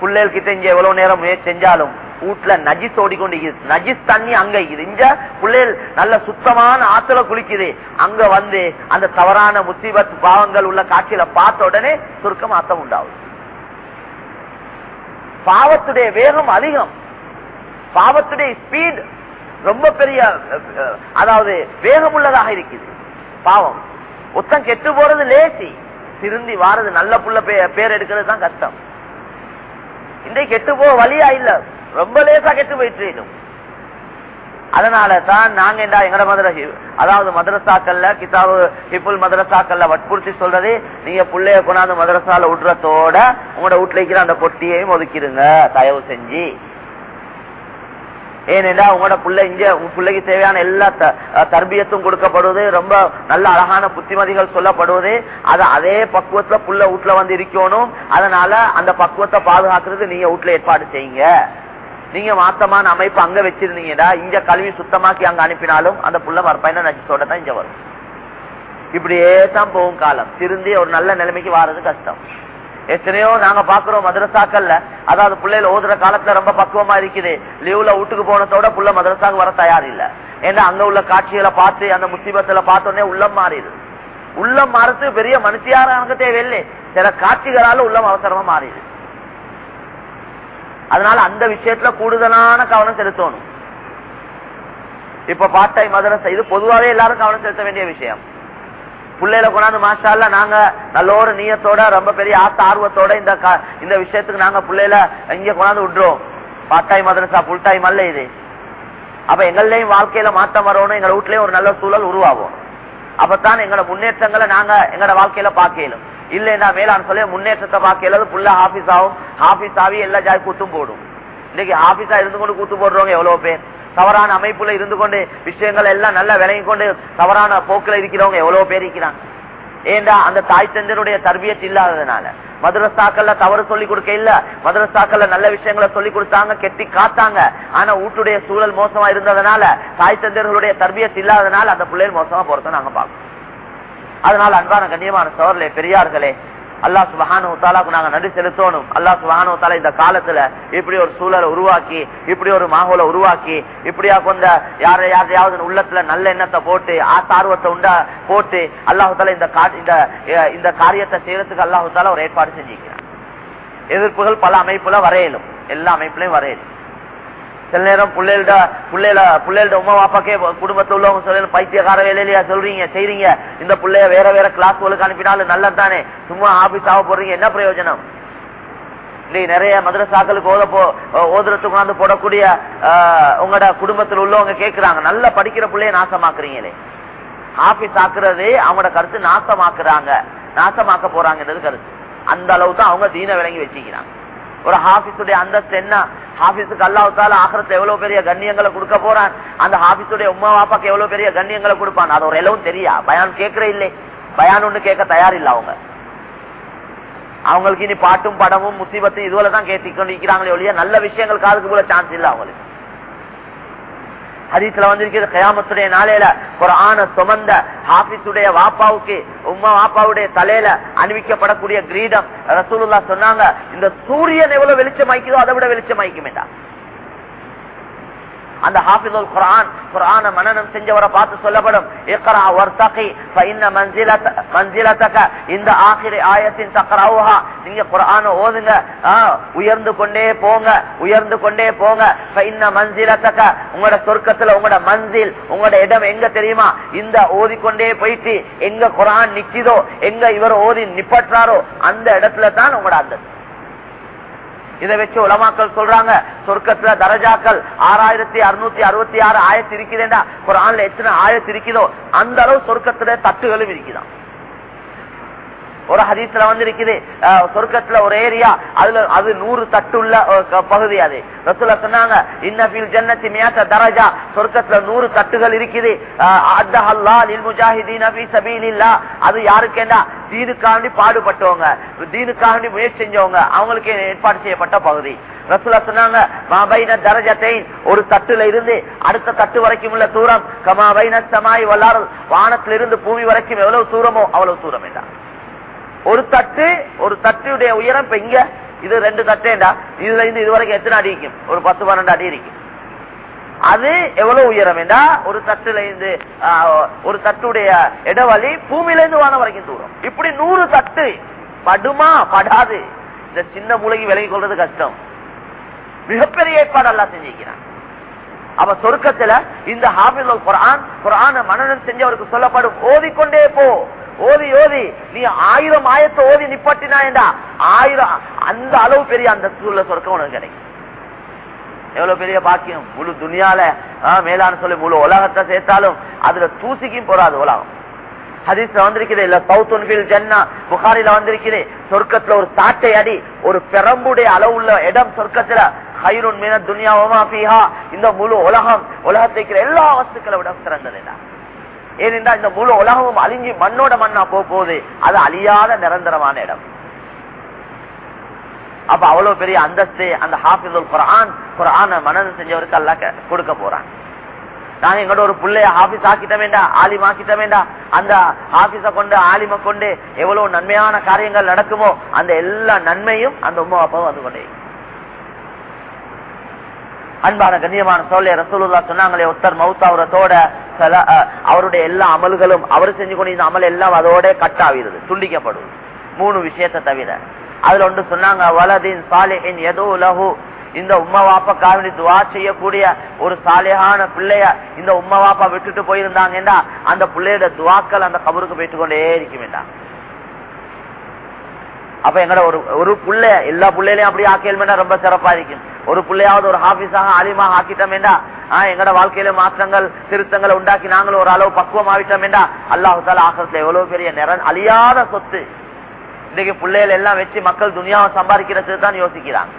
பிள்ளைகள் கிட்ட இங்க எவ்வளவு நேரம் முயற்சி செஞ்சாலும் வீட்டுல நஜிஸ் ஓடிக்கொண்டு நஜிஸ் தண்ணி அங்க இங்க பிள்ளைகள் நல்ல சுத்தமான ஆத்துல குளிக்குது. அங்க வந்து அந்த தவறான முசீபத் பாவங்கள் உள்ள காட்சியில பார்த்த உடனே சுருக்கம் ஆத்தம் உண்டாகும் பாவத்துடைய வேகம் அதிகம். பாவத்துடைய ஸ்பீட் ரொம்ப பெரிய அதாவது வேகம் உள்ளதாக இருக்குது. பாவம். ஒத்தம் கெட்டு போறது லேசி திருந்தி வாரது நல்ல புள்ள பேர் எடுக்கிறது தான் கஷ்டம். இன்றைக்கு கெட்டு போக வழியா இல்ல. ரொம்ப லேசா கெட்டு போயிட்டு அதனால தான் நாங்க என்ன எங்கட மதுரை அதாவது மதரசாக்கள்ல கிதாபு ஹிப்புல் மதரசாக்கள்ல வற்புறுத்தி சொல்றது நீங்க பிள்ளைய கொண்டாந்து மதரசால விடுறதோட உங்களோட வீட்டுல இருக்கிற அந்த பொட்டியையும் ஒதுக்கிடுங்க தயவு செஞ்சு. ஏனென்றா உங்களோட பிள்ளை இங்க உங்க பிள்ளைக்கு தேவையான எல்லா தர்பியத்தும் கொடுக்கப்படுவது ரொம்ப நல்ல அழகான புத்திமதிகள் சொல்லப்படுவது அது அதே பக்குவத்துல புள்ள வீட்டுல வந்து இருக்கணும் அதனால அந்த பக்குவத்தை பாதுகாக்கிறது நீங்க வீட்டுல ஏற்பாடு செய்யுங்க. நீங்க மாத்தமான அமைப்பு அங்க வச்சிருந்தீங்கடா இங்க கல்வி சுத்தமாக்கி அங்க அனுப்பினாலும் அந்த புள்ள மறுப்பைன நச்சுத்தோட தான் இங்க வரும். இப்படியே தான் போகும் காலம். திருந்தி ஒரு நல்ல நிலைமைக்கு வாரது கஷ்டம். எத்தனையோ நாங்க பாக்குறோம் மதரசாக்கள்ல. அதாவது பிள்ளைகள் ஓதுற காலத்துல ரொம்ப பக்குவமா இருக்குது. லீவ்ல வீட்டுக்கு போனதோட புள்ள மதரசாக்கு வர தயார் இல்ல. ஏன்னா அங்க உள்ள காட்சிகளை பார்த்து அந்த முசிபத்துல பார்த்தோன்னே உள்ளம் மாறிடுது. உள்ளம் மாறது பெரிய மனுஷியார தேவையில்லை. சில காட்சிகளால உள்ளம் அவசரமா மாறிடுது. அதனால அந்த விஷயத்துல கூடுதலான கவனம் செலுத்தணும். இப்ப பார்ட் டைம் மதரசா இது பொதுவாவே எல்லாரும் கவனம் செலுத்த வேண்டிய விஷயம். பிள்ளையில கொண்டாந்து மாஸ்டர்ல நாங்க நல்ல ஒரு நீயத்தோட ரொம்ப பெரிய ஆசை ஆர்வத்தோட இந்த இந்த விஷயத்துக்கு நாங்க பிள்ளையில இங்க கொண்டாந்து விடுறோம் பார்ட் டைம் மதரசா புல் டைம் அல்ல இது. அப்ப எங்களையும் வாழ்க்கையில மாற்றம் வரணும் எங்க வீட்லயும் ஒரு நல்ல சூழல் உருவாகும். அப்பதான் எங்களோட முன்னேற்றங்களை நாங்க எங்களோட வாழ்க்கையில பாக்கலும் இல்லைன்னா வேளாண் சொல்ல முன்னேற்றத்தை பார்க்க எல்லாரும் புள்ள ஹாபிஸ் ஆகும். ஹாபிஸ் ஆகி எல்லா ஜாய் கூட்டும் போடும். இன்னைக்கு ஆபீஸா இருந்து கொண்டு கூட்டு போடுறவங்க எவ்வளவு பேர்? தவறான அமைப்புல இருந்து கொண்டு விஷயங்கள் எல்லாம் நல்லா விளங்கி கொண்டு தவறான போக்குல இருக்கிறவங்க எவ்வளவு பேர் இருக்கிறாங்க? ஏண்டா அந்த தாய் தந்தனுடைய தர்பியத் இல்லாததுனால? மதுரஸ்தாக்கள்ல தவறு சொல்லி கொடுக்க இல்ல. மதுரஸ்தாக்கள்ல நல்ல விஷயங்களை சொல்லி கொடுத்தாங்க கெட்டி காத்தாங்க. ஆனா வீட்டுடைய சூழல் மோசமா இருந்ததுனால தாய் தந்தர்களுடைய தர்பியத் இல்லாததுனால அந்த பிள்ளைகள் மோசமா போறத நாங்க பாக்கோம் அதனால அன்பான கண்ணியமான சோழர்களே பெரியார்களே அல்லா சுபஹானு நாங்க நன்றி செலுத்தணும். அல்லா சுபஹானு இந்த காலத்துல இப்படி ஒரு சூழலை உருவாக்கி இப்படி ஒரு மாகோல உருவாக்கி இப்படியா கொண்ட யார யாரையாவது உள்ளத்துல நல்ல எண்ணத்தை போட்டு ஆசார்வத்தை உண்டா போட்டு அல்லாஹால இந்த இந்த இந்த காரியத்தை செய்யறதுக்கு அல்லாஹால ஒரு ஏற்பாடு செஞ்சுக்கிறான் எதிர்ப்புகள் பல அமைப்புல வரையலும். எல்லா அமைப்புலயும் வரையலும். சில நேரம் பிள்ளைகள பிள்ளைல பிள்ளைகள உமா பாப்பாக்கே குடும்பத்துல உள்ளவங்க சொல்ல பைத்தியக்கார வேலையிலயா சொல்றீங்க செய்றீங்க. இந்த பிள்ளைய வேற வேற கிளாஸ் ஒழுக்கு அனுப்பினாலும் நல்லது தானே சும்மா ஆபீஸ் ஆக போறீங்க என்ன பிரயோஜனம்? இன்னைக்கு நிறைய மதரசாக்களுக்கு ஓத போ ஓதுறதுக்கு வந்து போடக்கூடிய உங்களோட குடும்பத்தில் உள்ளவங்க கேட்கிறாங்க நல்லா படிக்கிற பிள்ளைய நாசமாக்குறீங்களே. ஆபீஸ் ஆக்குறது அவங்களோட கருத்து. நாசமாக்குறாங்க. நாசமாக்க போறாங்கன்றது கருத்து. அந்த அளவு தான் அவங்க தீன விளங்கி வச்சுக்கிறாங்க. ஒரு ஹாபிஸுடைய அந்தஸ்து என்ன? ஹாபிஸுக்கு அல்லாஹால ஆகிறத்து எவ்வளவு பெரிய கண்ணியங்களை கொடுக்க போறான்? அந்த ஹாபிஸுடைய உமா பாப்பாக்கு எவ்வளவு பெரிய கண்ணியங்களை கொடுப்பான்? அது ஒரு எல்லாம் தெரியா? பயான் கேட்கற இல்லை. பயான் ஒண்ணு கேட்க தயாரில்லை அவங்க. அவங்களுக்கு இனி பாட்டும் படமும் முசிபத்தும் இதுவரை தான் கேட்டிக்கொண்டு கொண்டிருக்கிறாங்களே ஒழிய நல்ல விஷயங்கள் காதுக்கு போல சான்ஸ் இல்லை அவங்களுக்கு. ஹதீஸ்ல வந்திருக்கிறது கயாமத்துடைய நாளையில ஒரு ஆன சுமந்த ஹாபித்துடைய வாப்பாவுக்கு உமா வாப்பாவுடைய தலையில அணிவிக்கப்படக்கூடிய கிரீடம். ரசூலுல்லா சொன்னாங்க இந்த சூரியன் எவ்வளவு வெளிச்சம் ஆய்க்குதோ அதை விட வெளிச்சம் ஆயிக்குமேடா அந்த ஹாஃபிதுல் குரான் குரான மனநம் செஞ்சவரை பார்த்து சொல்லப்படும். இக்ரா வர்தகி ஃபஇன்ன மன்சிலத மன்சிலதக இந்த ஆகிரி ஆயத்தின் தக்ரவுஹா. நீங்க குரான ஓதுங்க உயர்ந்து கொண்டே போங்க உயர்ந்து கொண்டே போங்க. ஃபைன மன்சிலதக உங்களோட சொர்க்கத்துல உங்களோட மன்சில் உங்களோட இடம் எங்க தெரியுமா? இந்த ஓதிக்கொண்டே போயிட்டு எங்க குரான் நிக்கிதோ எங்க இவர் ஓதி நிப்பற்றாரோ அந்த இடத்துல தான் உங்களோட அந்த இதை வச்சு உலமாக்கள் சொல்றாங்க. சொர்க்கத்துல தரஜாக்கள் ஆறாயிரத்தி அறுநூத்தி அறுபத்தி ஆறு ஆயத்து ஒரு ஆண்ல எத்தனை ஆயத்து இருக்குதோ அந்த அளவு சொர்க்கத்துல தட்டுகளும் இருக்குதான் ஒரு ஹதீஸ்ல வந்து இருக்குது சொர்க்கத்துல ஒரு ஏரியா அதுல அது நூறு தட்டு உள்ள பகுதி அது. ரசூல சொன்னாங்க இன்னபில் ஜன்னத்தி மியாத்த தரஜா. சொர்க்கத்துல நூறு தட்டுகள் இருக்குது. அது யாருக்கேண்டா? தீனுக்காண்டி பாடுபட்டவங்க. தீனுக்காண்டி முயற்சி செஞ்சவங்க. அவங்களுக்கு ஏற்பாடு செய்யப்பட்ட பகுதி. ரசூலா சொன்னாங்க மாபைன தரஜத்தை ஒரு தட்டுல இருந்து அடுத்த தட்டு வரைக்கும் உள்ள தூரம். கமாபைன சமாய் வல்லாறு வானத்திலிருந்து பூமி வரைக்கும் எவ்வளவு தூரமோ அவ்வளவு தூரம் என்றார் ஒரு தட்டு ஒரு தட்டுடைய உயரம் இப்ப இங்க இது ரெண்டு தட்டேண்டா. இதுல இருந்து இது வரைக்கும் எத்தனை அடி இருக்கும்? ஒரு பத்து பன்னெண்டு அடி இருக்கும். அது எவ்வளவு உயரம் என்றா ஒரு தட்டுல இருந்து ஒரு தட்டுடைய இடவழி பூமியில இருந்து வான வரைக்கும் தூரம். இப்படி நூறு தட்டு. படுமா? படாது. இந்த சின்ன மூளைக்கு விலகி கொள்றது கஷ்டம். மிகப்பெரிய ஏற்பாடு எல்லாம் செஞ்சிருக்கிறான். அவ சொர்க்கத்துல இந்த ஹாபில் குரான் குரான மனநம் செஞ்சவருக்கு சொல்லப்படும் ஓதிக்கொண்டே போ. ஓதி ஓதி. நீ ஆயிரம் ஆயத்தை ஓதி நிப்பாட்டினா ஆயிரம் அந்த அளவு பெரிய அந்த சூழல சொர்க்கம் உனக்கு கிடைக்கும். எவ்வளவு பெரிய பாக்கியம்? முழு துணியால மேலான சொல்லி முழு உலகத்தை சேர்த்தாலும் அதுல தூசிக்கும் போறாது உலகம். ஹதீஸ்ல வந்திருக்குது இல்ல சவுத் ஒன்பில் ஜன்னா. புகாரில வந்திருக்குது சொர்க்கத்துல ஒரு சாட்டை அடி ஒரு பெரம்புடைய அளவுள்ள இடம் சொர்க்கத்துல. ஹைருன் மீன துனியாவமா பீஹா இந்த முழு உலகம் உலகத்தை எல்லா வஸ்துக்களை விட என்ன? ஏனென்றா இந்த முழு உலகமும் அழிஞ்சி மண்ணோட மண்ணா போக போகுது. அது அழியாத நிரந்தரமான இடம். அப்ப அவ்வளவு பெரிய அந்தஸ்து அந்த ஹாஃபிதுல் குரான் குரான மனது செஞ்சவருக்கு அல்ல கொடுக்க போறான். நாங்க எங்கட ஒரு பிள்ளைய ஹாபிஸ் ஆக்கிட்ட வேண்டாம் ஆலிம் ஆக்கிட்ட வேண்டாம் அந்த ஹாபிஸ கொண்டு ஆலிம கொண்டு எவ்வளவு நன்மையான காரியங்கள் நடக்குமோ அந்த எல்லா நன்மையும் அந்த உமா அப்பாவும் வந்து கொண்டே அன்பான கண்ணியமான சோழ ரசூலுல்லா சொன்னாங்களே ஒத்தர் மவுத்தாவரத்தோட சில அவருடைய எல்லா அமல்களும் அவர் செஞ்சு கொண்டு இந்த அமல் எல்லாம் அதோட கட்டாவிடுது துண்டிக்கப்படும். மூணு விஷயத்தை தவிர. அதுல ஒன்று சொன்னாங்க வலதின் சாலிஹின் எதோ லஹு. இந்த உம்மா வாப்பாக்காக துவா செய்யக்கூடிய ஒரு சாலையான பிள்ளைய இந்த உம்மா வாப்பா விட்டுட்டு போயிருந்தாங்கன்னா அந்த பிள்ளையோட துவாக்கள் அந்த கபருக்கு போயிட்டு கொண்டே இருக்க வேண்டாம் அப்ப எங்கட ஒரு ஒரு புள்ள எல்லா பிள்ளைகளையும் அப்படி ஆக்கியல்மேனா ரொம்ப சிறப்பா இருக்கும். ஒரு பிள்ளையாவது ஒரு ஹாபிஸாக ஆலிமாக ஆக்கிட்டோமேண்டா ஆஹ் எங்கட வாழ்க்கையில மாற்றங்கள் திருத்தங்களை உண்டாக்கி நாங்களும் ஒரு அளவு பக்குவம் ஆகிட்டோமேண்டா அல்லாஹு தால ஆசிரத்துல எவ்வளவு பெரிய நிறம் அழியாத சொத்து. இன்னைக்கு பிள்ளைகள் எல்லாம் வச்சு மக்கள் துணியாவை சம்பாதிக்கிறது தான் யோசிக்கிறாங்க.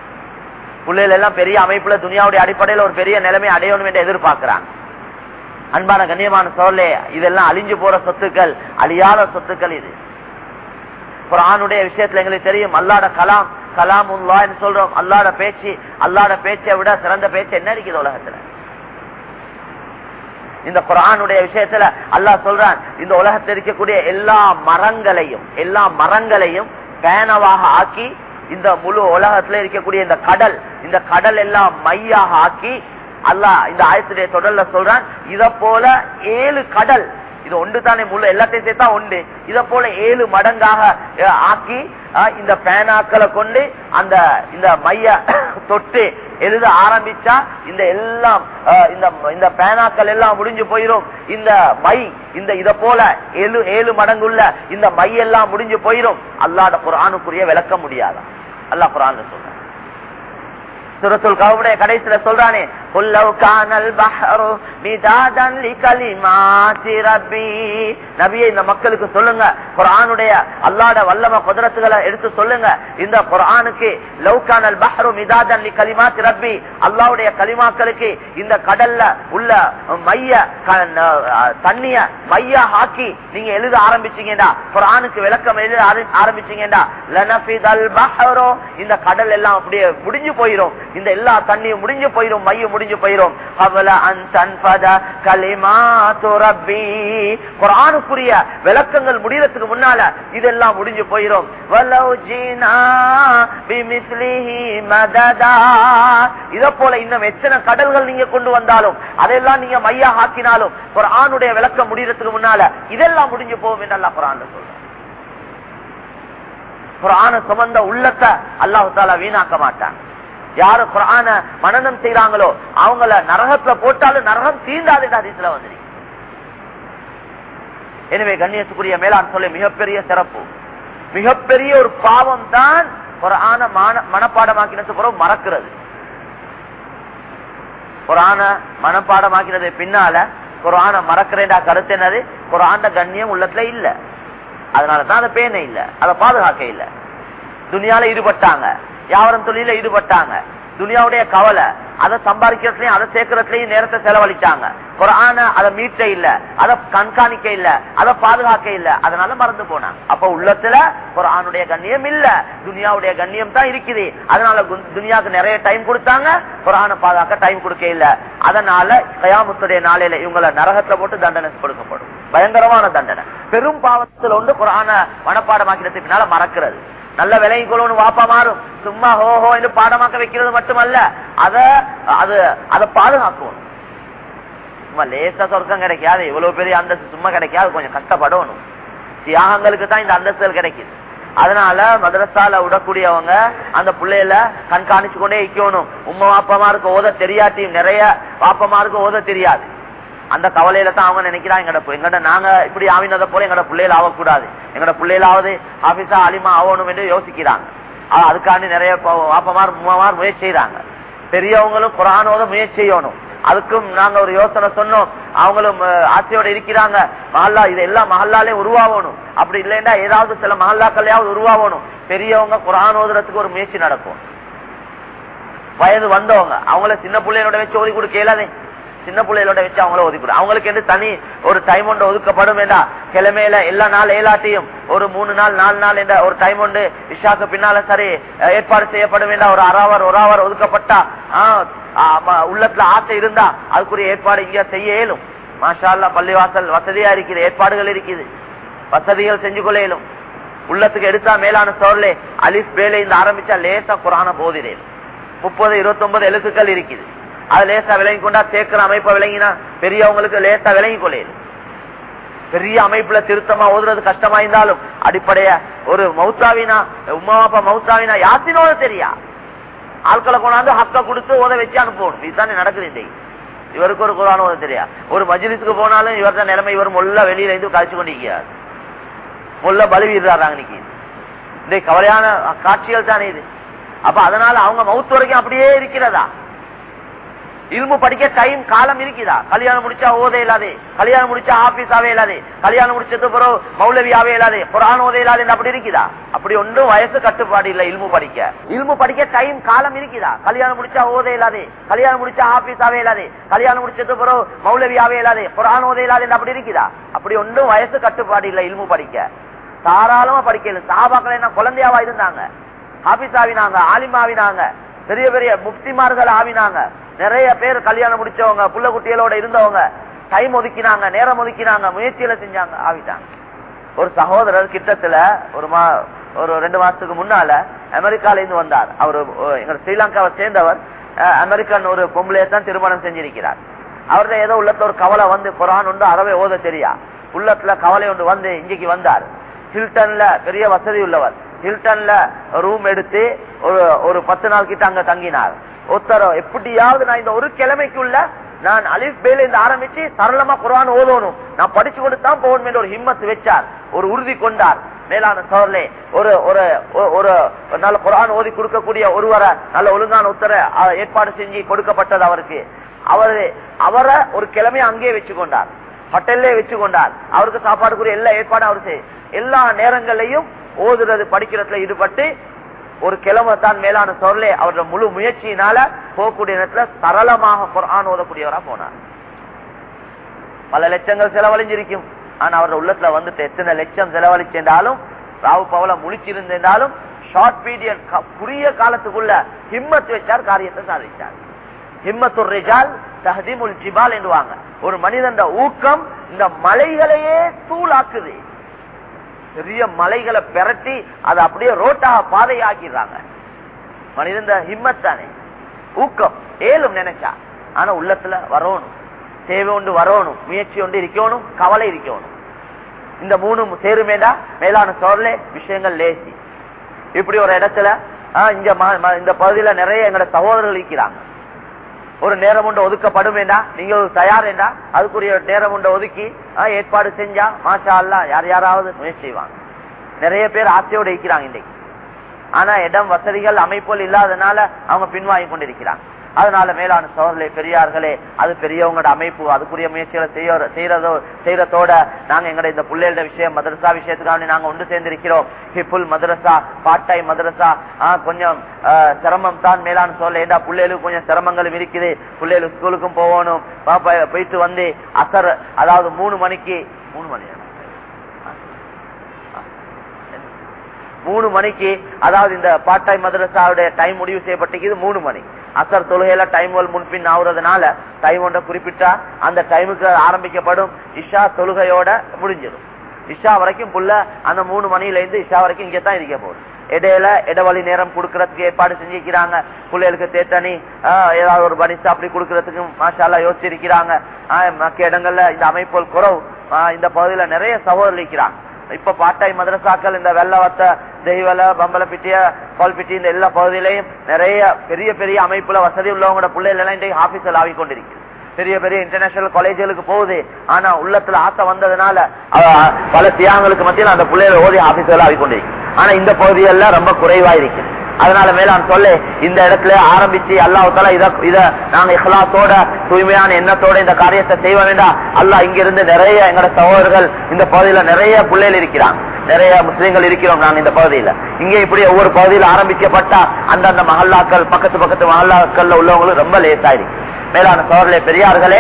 பிள்ளைகள் எல்லாம் பெரிய அமைப்புல துனியாவுடைய அடிப்படையில் ஒரு பெரிய நிலைமை அடையணும் என்று எதிர்பார்க்கிறாங்க. அன்பான கண்ணியமான சோழே இதெல்லாம் அழிஞ்சு போற சொத்துக்கள் அழியாத சொத்துக்கள் இது. குரானுடைய விஷயத்துல எங்களுக்கு தெரியும் அல்லாட கலாம் கலாம் உல்லான்னு சொல்றோம். அல்லாட பேச்சு அல்லாட பேச்சை விட சிறந்த பேச்சு என்ன இருக்குது உலகத்துல? இந்த குரானுடைய விஷயத்துல அல்லாஹ் சொல்றான் இந்த உலகத்தில் இருக்கக்கூடிய எல்லா மரங்களையும் எல்லா மரங்களையும் பேனவாக ஆக்கி இந்த முழு உலகத்துல இருக்கக்கூடிய இந்த கடல் இந்த கடல் எல்லாம் மையாக ஆக்கி அல்லாஹ் இந்த ஆயத்துடைய தொடர்ல சொல்றான் இத போல ஏழு கடல் இது ஒன்று தானே முழு எல்லாத்தையும் சேர்த்தா ஒன்று. இதை போல ஏழு மடங்காக ஆக்கி இந்த பேனாக்களை கொண்டு அந்த இந்த மைய தொட்டு எழுத ஆரம்பிச்சா இந்த எல்லாம் இந்த இந்த பேனாக்கள் எல்லாம் முடிஞ்சு போயிரும். இந்த மை இந்த இத போல ஏழு ஏழு மடங்குள்ள இந்த மை எல்லாம் முடிஞ்சு போயிரும். அல்லாட குரானுக்குரிய விளக்க முடியாதா? அல்லா குரான் சொல்ற சுரத்துல் கவுடைய கடைசியில சொல்றானே قل لو كان البحر مدادا لكلمات ربي. நபியே இந்த மக்களுக்கு சொல்லுங்க. குர்ஆனுடைய அல்லாஹ்வுடைய வல்லம குதிரத்துகளை எடுத்து சொல்லுங்க. இந்த குர்ஆனுக்கு லவ் கானல் பஹ்ரு மிதாதன் லிகலிமாத்தி ரப்பி. அல்லாஹ்வுடைய கலிமாக்களுக்கு இந்த கடல்ல உள்ள மைய க- தண்ணிய மைய ஆக்கி நீங்க எழுத ஆரம்பிச்சீங்கடா. குர்ஆனுக்கு விளக்கம் எழுத ஆரம்பிச்சீங்கடா. லனஃபிதல் பஹ்ரு. இந்த கடல் எல்லாம் அப்படியே முடிஞ்சு போயிரும். இந்த எல்லா தண்ணியும் முடிஞ்சு போயிரும் மைய முடிஞ்சு போயிரும். குரானுக்குரிய விளக்கங்கள் முடியறதுக்கு முன்னால இதெல்லாம் முடிஞ்சு போயிரும். இத போல இன்னும் எத்தனை கடல்கள் நீங்க கொண்டு வந்தாலும் அதெல்லாம் நீங்க மையா ஆக்கினாலும் குரானுடைய விளக்கம் முடியறதுக்கு முன்னால இதெல்லாம் முடிஞ்சு போகும் என்று அல்லாஹ் குர்ஆன்ல குரான சுமந்த உள்ளத்தை அல்லாஹு தாலா வீணாக்க மாட்டான். யாரு குரான மனநம் செய்யறாங்களோ அவங்கள நரகத்துல போட்டாலும் நரகம் தீண்டாது அதிசல வந்துருக்கு. எனவே கண்ணியத்துக்குரிய மேலான் சொல்லி மிகப்பெரிய சிறப்பு. மிகப்பெரிய ஒரு பாவம் தான் குரான மனப்பாடமாக்கினது பிறகு மறக்கிறது. குரான மனப்பாடமாக்கினது பின்னால குரான மறக்கிறேன்டா கருத்து என்னது? குரான கண்ணியம் உள்ளத்துல இல்ல. அதனாலதான் அந்த பேனை இல்ல. அதை பாதுகாக்க இல்ல. துணியால ஈடுபட்டாங்க. வியாபாரம் தொழில ஈடுபட்டாங்க. துனியாவுடைய கவலை அதை சம்பாதிக்கிறதுலயும் அதை சேர்க்கறதுலயும் நேரத்தை செலவழிச்சாங்க. குரான அதை மீட்ட இல்ல அதை கண்காணிக்க இல்ல அதை பாதுகாக்க இல்ல. அதனால மறந்து போனாங்க. அப்ப உள்ளத்துல குரானுடைய கண்ணியம் இல்ல துனியாவுடைய கண்ணியம் தான் இருக்குது. அதனால துனியாவுக்கு நிறைய டைம் கொடுத்தாங்க குரான பாதுகாக்க டைம் கொடுக்க இல்ல. அதனால கயாமுத்துடைய நாளையில இவங்களை நரகத்துல போட்டு தண்டனை கொடுக்கப்படும். பயங்கரமான தண்டனை. பெரும் பாவத்துல ஒன்று குரான மனப்பாடமாக்கிறதுக்கு பின்னால மறக்கிறது. நல்ல விலகி கொள்ளணும் வாப்பா மாறும். சும்மா ஹோ ஹோ என்று பாடமாக்க வைக்கிறது மட்டுமல்ல அத அது அதை பாதுகாக்கணும் சும்மா லேசா சொர்க்கம் கிடைக்காது இவ்வளவு பெரிய அந்தஸ்து சும்மா கிடைக்காது கொஞ்சம் கஷ்டப்படணும். தியாகங்களுக்கு தான் இந்த அந்தஸ்துகள் கிடைக்குது. அதனால மதரசால விடக்கூடியவங்க அந்த பிள்ளையில கண்காணிச்சு கொண்டே இருக்கணும். உம்மா வாப்பமாருக்கு ஓத தெரியாட்டியும் நிறைய வாப்பமாருக்கு ஓத தெரியாது. அந்த கவலையில தான் அவங்க நினைக்கிறாங்க எங்கட எங்கட நாங்க இப்படி ஆவினதை போல எங்கட பிள்ளைகள் ஆகக்கூடாது. எங்கட பிள்ளைகளாவது ஆபீஸா அலிமா ஆகணும் என்று யோசிக்கிறாங்க. அதுக்காண்டி நிறைய ப- வாப்பமார் உம்மாமார் முயற்சி செய்யறாங்க பெரியவங்களும் குரானோத முயற்சி செய்யணும். அதுக்கும் நாங்க ஒரு யோசனை சொன்னோம். அவங்களும் ஆட்சியோட ஆசையோட இருக்கிறாங்க. மஹல்லா இது எல்லாம் மஹல்லாலே உருவாகணும். அப்படி இல்லைன்னா ஏதாவது சில மஹல்லாக்கள்லயாவது உருவாகணும். பெரியவங்க குரான் ஓதுறதுக்கு ஒரு முயற்சி நடக்கும். வயது வந்தவங்க அவங்கள சின்ன பிள்ளையோட வச்சு ஓதி கொடுக்கலாதே சின்ன பிள்ளைகளோட வச்சு அவங்கள ஒதுக்கிடும் அவங்களுக்கு என்று தனி ஒரு டைம் ஒன்று ஒதுக்கப்படும் வேண்டாம் கிழமையில எல்லா நாள் ஏலாட்டியும் ஒரு மூணு நாள் நாலு நாள் என்ற ஒரு டைம் ஒன்று விஷாக்கு பின்னால சரி ஏற்பாடு செய்யப்படும் வேண்டாம் ஒரு அறாவர் ஒரு அவர் ஒதுக்கப்பட்டா ஆஹ், உள்ளத்துல ஆசை இருந்தா அதுக்குரிய ஏற்பாடு இங்க செய்ய இயலும். மாஷால்லா பள்ளிவாசல் வசதியா இருக்குது ஏற்பாடுகள் இருக்குது. வசதிகள் செஞ்சு கொள்ள இயலும். உள்ளத்துக்கு எடுத்தா மேலான சோர்லே அலிஃப் வேலை இந்த ஆரம்பிச்சா லேசா குரான போதிரேன் முப்பது இருபத்தி ஒன்பது எழுத்துக்கள் இருக்குது. அது லேசா விளங்கி கொண்டா சேர்க்கிற அமைப்பை விளங்கினா பெரியவங்களுக்கு லேசா விளங்கி கொள்ளையில் பெரிய அமைப்புல திருத்தமா ஓதுறது கஷ்டமா இருந்தாலும் அடிப்படைய ஒரு மௌத்தாவினா உமா அப்பா மௌத்தாவினா யாத்தினோட தெரியா? ஆட்களை கொண்டாந்து ஹக்க கொடுத்து ஓத வச்சு அனுப்பணும் இதுதானே நடக்குது இந்த இவருக்கு ஒரு குரான் ஓத தெரியா? ஒரு மஜிலிசுக்கு போனாலும் இவர் தான் நிலைமை. இவர் முல்ல வெளியில இருந்து கழிச்சு கொண்டிருக்கிறார். முல்ல பலவீடுறாங்க இன்னைக்கு இந்த கவலையான காட்சிகள் தானே இது. அப்ப அதனால அவங்க மவுத்து வரைக்கும் அப்படியே இருக்கிறதா? இல்மு படிக்க டைம் காலம் இருக்குதா கல்யாணம் முடிச்சா ஓதே இல்லாதே. கல்யாணம் முடிச்சா ஆபீஸ் ஆவே இல்லாதே. கல்யாணம் முடிச்சது பிறகு மௌலவியாவே ஆவே இல்லாதே. குரான் ஓத இல்லாதே அப்படி இருக்குதா? அப்படி ஒன்றும் வயசு கட்டுப்பாடு இல்ல இல்மு படிக்க. இல்மு படிக்க டைம் காலம் இருக்குதா கல்யாணம் முடிச்சா ஓதே இல்லாதே. கல்யாணம் முடிச்சா ஆபீஸ் ஆவே இல்லாதே. கல்யாணம் முடிச்சது பிறகு மௌலவியாவே ஆவே இல்லாதே. குரான் ஓத இல்லாதே அப்படி இருக்குதா? அப்படி ஒன்றும் வயசு கட்டுப்பாடு இல்ல இல்மு படிக்க. தாராளமா படிக்கல. சாபாக்கள் என்ன குழந்தையாவா இருந்தாங்க? ஆபீஸ் ஆவினாங்க ஆலிமாவினாங்க பெரிய பெரிய முப்திமார்கள் ஆவினாங்க. நிறைய பேர் கல்யாணம் முடிச்சவங்க புள்ள குட்டிகளோட இருந்தவங்க டைம் ஒதுக்கினாங்க நேரம் ஒதுக்கினாங்க முயற்சியில செஞ்சாங்க ஆகிட்டாங்க. ஒரு சகோதரர் கிட்டத்துல ஒரு மா ஒரு ரெண்டு மாசத்துக்கு முன்னால அமெரிக்கால இருந்து வந்தார். அவர் எங்க ஸ்ரீலங்காவை சேர்ந்தவர். அஹ், அமெரிக்கன் ஒரு பொம்பளையை தான் திருமணம் செஞ்சிருக்கிறார். அவர்தான் ஏதோ உள்ளத்துல ஒரு கவலை வந்து குரான் உண்டு அறவே ஓத தெரியா? உள்ளத்துல கவலை ஒன்று வந்து இன்றைக்கு வந்தார். ஹில்டன்ல பெரிய வசதி உள்ளவர். ஹில்டன்ல ரூம் எடுத்து ஒரு ஒரு பத்து நாள் கிட்ட அங்க தங்கினார். உத்தரவு எப்படியாவது நான் இந்த ஒரு கிழமைக்குள்ள நான் அலிஃப் பேல இருந்து ஆரம்பிச்சு சரளமா குரான் ஓதணும். நான் படிச்சு கொடுத்தான் போகணும் என்று ஒரு ஹிம்மத் வச்சார். ஒரு உறுதி கொண்டார். மேலான சோர்லே ஒரு ஒரு ஒரு- நல்ல குரான் ஓதி கொடுக்கக்கூடிய ஒருவரை நல்ல ஒழுங்கான உத்தர ஏற்பாடு செஞ்சு கொடுக்கப்பட்டது அவருக்கு. அவரு அவரை ஒரு கிழமையை அங்கேயே வச்சு கொண்டார் ஹோட்டல்லே வச்சு கொண்டார் அவருக்கு சாப்பாடுக்குரிய எல்லா ஏற்பாடும் அவர் எல்லா நேரங்களையும் ஓதுறது படிக்கிறதுல ஈடுபட்டு ஒரு கிழமை தான் மேலான சொல்லே அவரோட முழு முயற்சியினால போகக்கூடிய நேரத்துல சரளமாக குரான் ஓதக்கூடியவரா போனார். பல லட்சங்கள் செலவழிஞ்சிருக்கும். ஆனா அவரோட உள்ளத்துல வந்துட்டு எத்தனை லட்சம் செலவழிச்சிருந்தாலும் ராவு பவல முழிச்சிருந்தாலும் ஷார்ட் பீரியட் குறுகிய காலத்துக்குள்ள ஹிம்மத் வச்சார் காரியத்தை சாதிச்சார். ஹிம்மத்துர் ரிஜால் தஹதீமுல் ஜிபால் என்றுவாங்க ஒரு மனிதன் ஊக்கம் இந்த மலைகளையே தூளாக்குது. பெரிய மலைகளை பெரட்டி அதை அப்படியே ரோட்டாக பாதையாக்கிடுறாங்க. மனிதன் ஹிம்மத் தானே. ஊக்கம். ஏலும் நினைச்சா. ஆனா உள்ளத்துல வரணும். தேவை ஒன்று வரணும். முயற்சி ஒன்று இருக்கணும். கவலை இருக்கணும். இந்த மூணு சேருமேடா? மேலான சோர்லே விஷயங்கள் லேசி. இப்படி ஒரு இடத்துல இந்த இங்க ம- ம- இந்த பகுதியில நிறைய எங்களோட சகோதரர்கள் இருக்கிறாங்க. ஒரு நேரம் உண்டு ஒதுக்கப்படும் வேண்டா. நீங்க ஒரு தயார் என்றா அதுக்குரிய நேரம் உண்டு ஒதுக்கி ஏற்பாடு செஞ்சா மாஷா அல்லா யார் யாராவது முயற்சி செய்வாங்க. நிறைய பேர் ஆசையோடு இருக்கிறாங்க இன்னைக்கு ஆனா இடம் வசதிகள் அமைப்புகள் இல்லாதனால அவங்க பின்வாங்கி கொண்டிருக்கிறாங்க. அதனால மேலான சோழர்களே பெரியார்களே அது பெரியவங்களோட அமைப்பு அதுக்குரிய முயற்சிகளை செய்ய செய்யறதோ செய்யறதோட நாங்க எங்களோட இந்த பிள்ளைகளோட விஷயம் மதரசா விஷயத்துக்காக நாங்க ஒன்று சேர்ந்திருக்கிறோம். ஹிப்புல் மதரசா பார்ட் டைம் மதரசா கொஞ்சம் சிரமம் தான் மேலான சோழ ஏண்டா பிள்ளைகளுக்கு கொஞ்சம் சிரமங்களும் இருக்குது? பிள்ளைகளுக்கு ஸ்கூலுக்கும் போகணும். போயிட்டு வந்து அசர் அதாவது மூணு மணிக்கு மூணு மணி மூணு மணிக்கு அதாவது இந்த பார்ட் டைம் மதரசாவுடைய டைம் முடிவு செய்யப்பட்டிருக்குது மூணு மணி. அசர் தொழுகையில டைம் முன்பின் ஆகுறதுனால டைம் ஒன்றை குறிப்பிட்டா அந்த டைமுக்கு ஆரம்பிக்கப்படும். இஷா தொழுகையோட முடிஞ்சிடும். இஷா வரைக்கும் புள்ள அந்த மூணு மணில இருந்து இஷா வரைக்கும் இங்கே தான் இருக்க போகுது. இடையில இடைவெளி நேரம் கொடுக்கறதுக்கு ஏற்பாடு செஞ்சிருக்கிறாங்க. பிள்ளைகளுக்கு தேத்தனி ஏதாவது ஒரு பனிசா அப்படி கொடுக்கறதுக்கு மாஷால யோசிச்சிருக்கிறாங்க. ஆஹ், மக்க இடங்கள்ல இந்த அமைப்புகள் குறவு. இந்த பகுதியில நிறைய சகோதரிக்கிறாங்க இப்ப பாட்டாய் மதரசாக்கள் இந்த வெள்ளவத்த தெய்வல பம்பலப்பிட்டிய கோல்பிட்டி இந்த எல்லா பகுதியிலையும் நிறைய பெரிய பெரிய அமைப்புல வசதி உள்ளவங்களோட பிள்ளைகள் எல்லாம் இன்றைக்கு ஆபீஸில் ஆகிக்கொண்டிருக்கு பெரிய பெரிய இன்டர்நேஷனல் காலேஜுகளுக்கு போகுது. ஆனா உள்ளத்துல ஆசை வந்ததுனால பல தியாகங்களுக்கு மத்தியில் அந்த பிள்ளைகளை ஓதி ஆபீஸில் ஆகிக்கொண்டிருக்கு ஆனா இந்த பகுதியெல்லாம் ரொம்ப குறைவா இருக்குது அதனால மேலான் சொல்லு இந்த இடத்துல ஆரம்பிச்சு அல்லாஹால இத இத நாங்க இஹ்லாசோட தூய்மையான எண்ணத்தோட இந்த காரியத்தை செய்ய வேண்டாம். அல்லாஹ் இங்க இருந்து நிறைய எங்கட சகோதரர்கள் இந்த பகுதியில நிறைய பிள்ளைகள் இருக்கிறாங்க. நிறைய முஸ்லீம்கள் இருக்கிறோம் நாங்க இந்த பகுதியில. இங்க இப்படி ஒவ்வொரு பகுதியில் ஆரம்பிக்கப்பட்டா அந்தந்த மஹல்லாக்கள் பக்கத்து பக்கத்து மஹல்லாக்கள்ல உள்ளவங்களுக்கு ரொம்ப லேசா மேலான சோழர்களே பெரியார்களே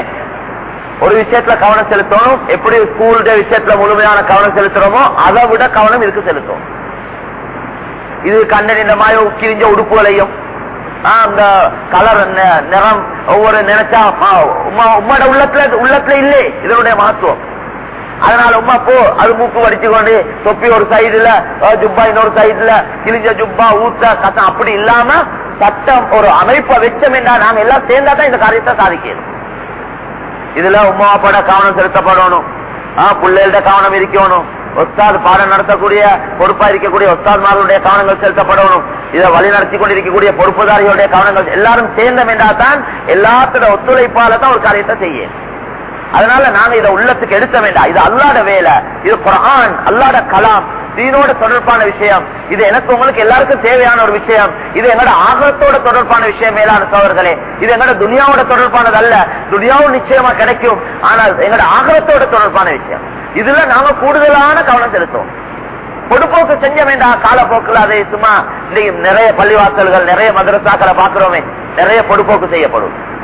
ஒரு விஷயத்துல கவனம் செலுத்தணும். எப்படி ஸ்கூலுடைய விஷயத்துல முழுமையான கவனம் செலுத்துறோமோ அதை விட கவனம் இருக்கு செலுத்தும் இது கண்ணன் இந்த மாதிரி கிழிஞ்ச உடுப்புகளையும் ஆஹ், அந்த கலர் நிறம் ஒவ்வொரு நினைச்சா உம்மோட உள்ளத்துல உள்ளத்துல இல்லே இதனுடைய மகத்துவம். அதனால உமா போ அது மூக்கு வடிச்சு கொண்டு தொப்பி ஒரு சைடுல ஜுப்பா இன்னொரு சைடுல கிழிஞ்ச ஜுப்பா ஊத்த கசம் அப்படி இல்லாம சட்டம் ஒரு அமைப்பை என்றா நாங்க எல்லாம் சேர்ந்தா தான் இந்த காரியத்தை சாதிக்கணும் இதுல உமா கவனம் செலுத்தப்படணும். ஆஹ் பிள்ளைகளோட கவனம் இருக்கணும். ஒஸ்தாத் பாடம் நடத்தக்கூடிய பொறுப்பா இருக்கக்கூடிய ஒஸ்தாத்மார்களுடைய கவனங்கள் செலுத்தப்படணும். இதை வழி நடத்தி கொண்டிருக்கக்கூடிய பொறுப்புதாரிகளுடைய கவனங்கள் எல்லாரும் சேர்ந்த தான் எல்லாத்தோட ஒத்துழைப்பால தான் ஒரு காரியத்தை செய்யும் அதனால நாங்க இதை உள்ளத்துக்கு எடுக்க வேண்டாம். இது அல்லாத வேலை. இது குரான் அல்லாத கலாம். தீனோட தொடர்பான விஷயம். இது எனக்கு உங்களுக்கு எல்லாருக்கும் தேவையான ஒரு விஷயம். இது எங்களோட ஆகத்தோட தொடர்பான விஷயம் மேலான சோழர்களே. இது எங்களோட துனியாவோட தொடர்பானது அல்ல துனியாவும் நிச்சயமா கிடைக்கும். ஆனால் எங்களோட ஆகத்தோட தொடர்பான விஷயம். இதுல நாம கூடுதலான கவனம் செலுத்துவோம். பொதுப்போக்கு செஞ்ச வேண்டாம். காலப்போக்கில் அதை சும்மா இன்னைக்கு நிறைய பள்ளிவாசல்கள் நிறைய மதரசாக்களை பாக்குறோமே நிறைய பொதுப்போக்கு செய்யப்படும்.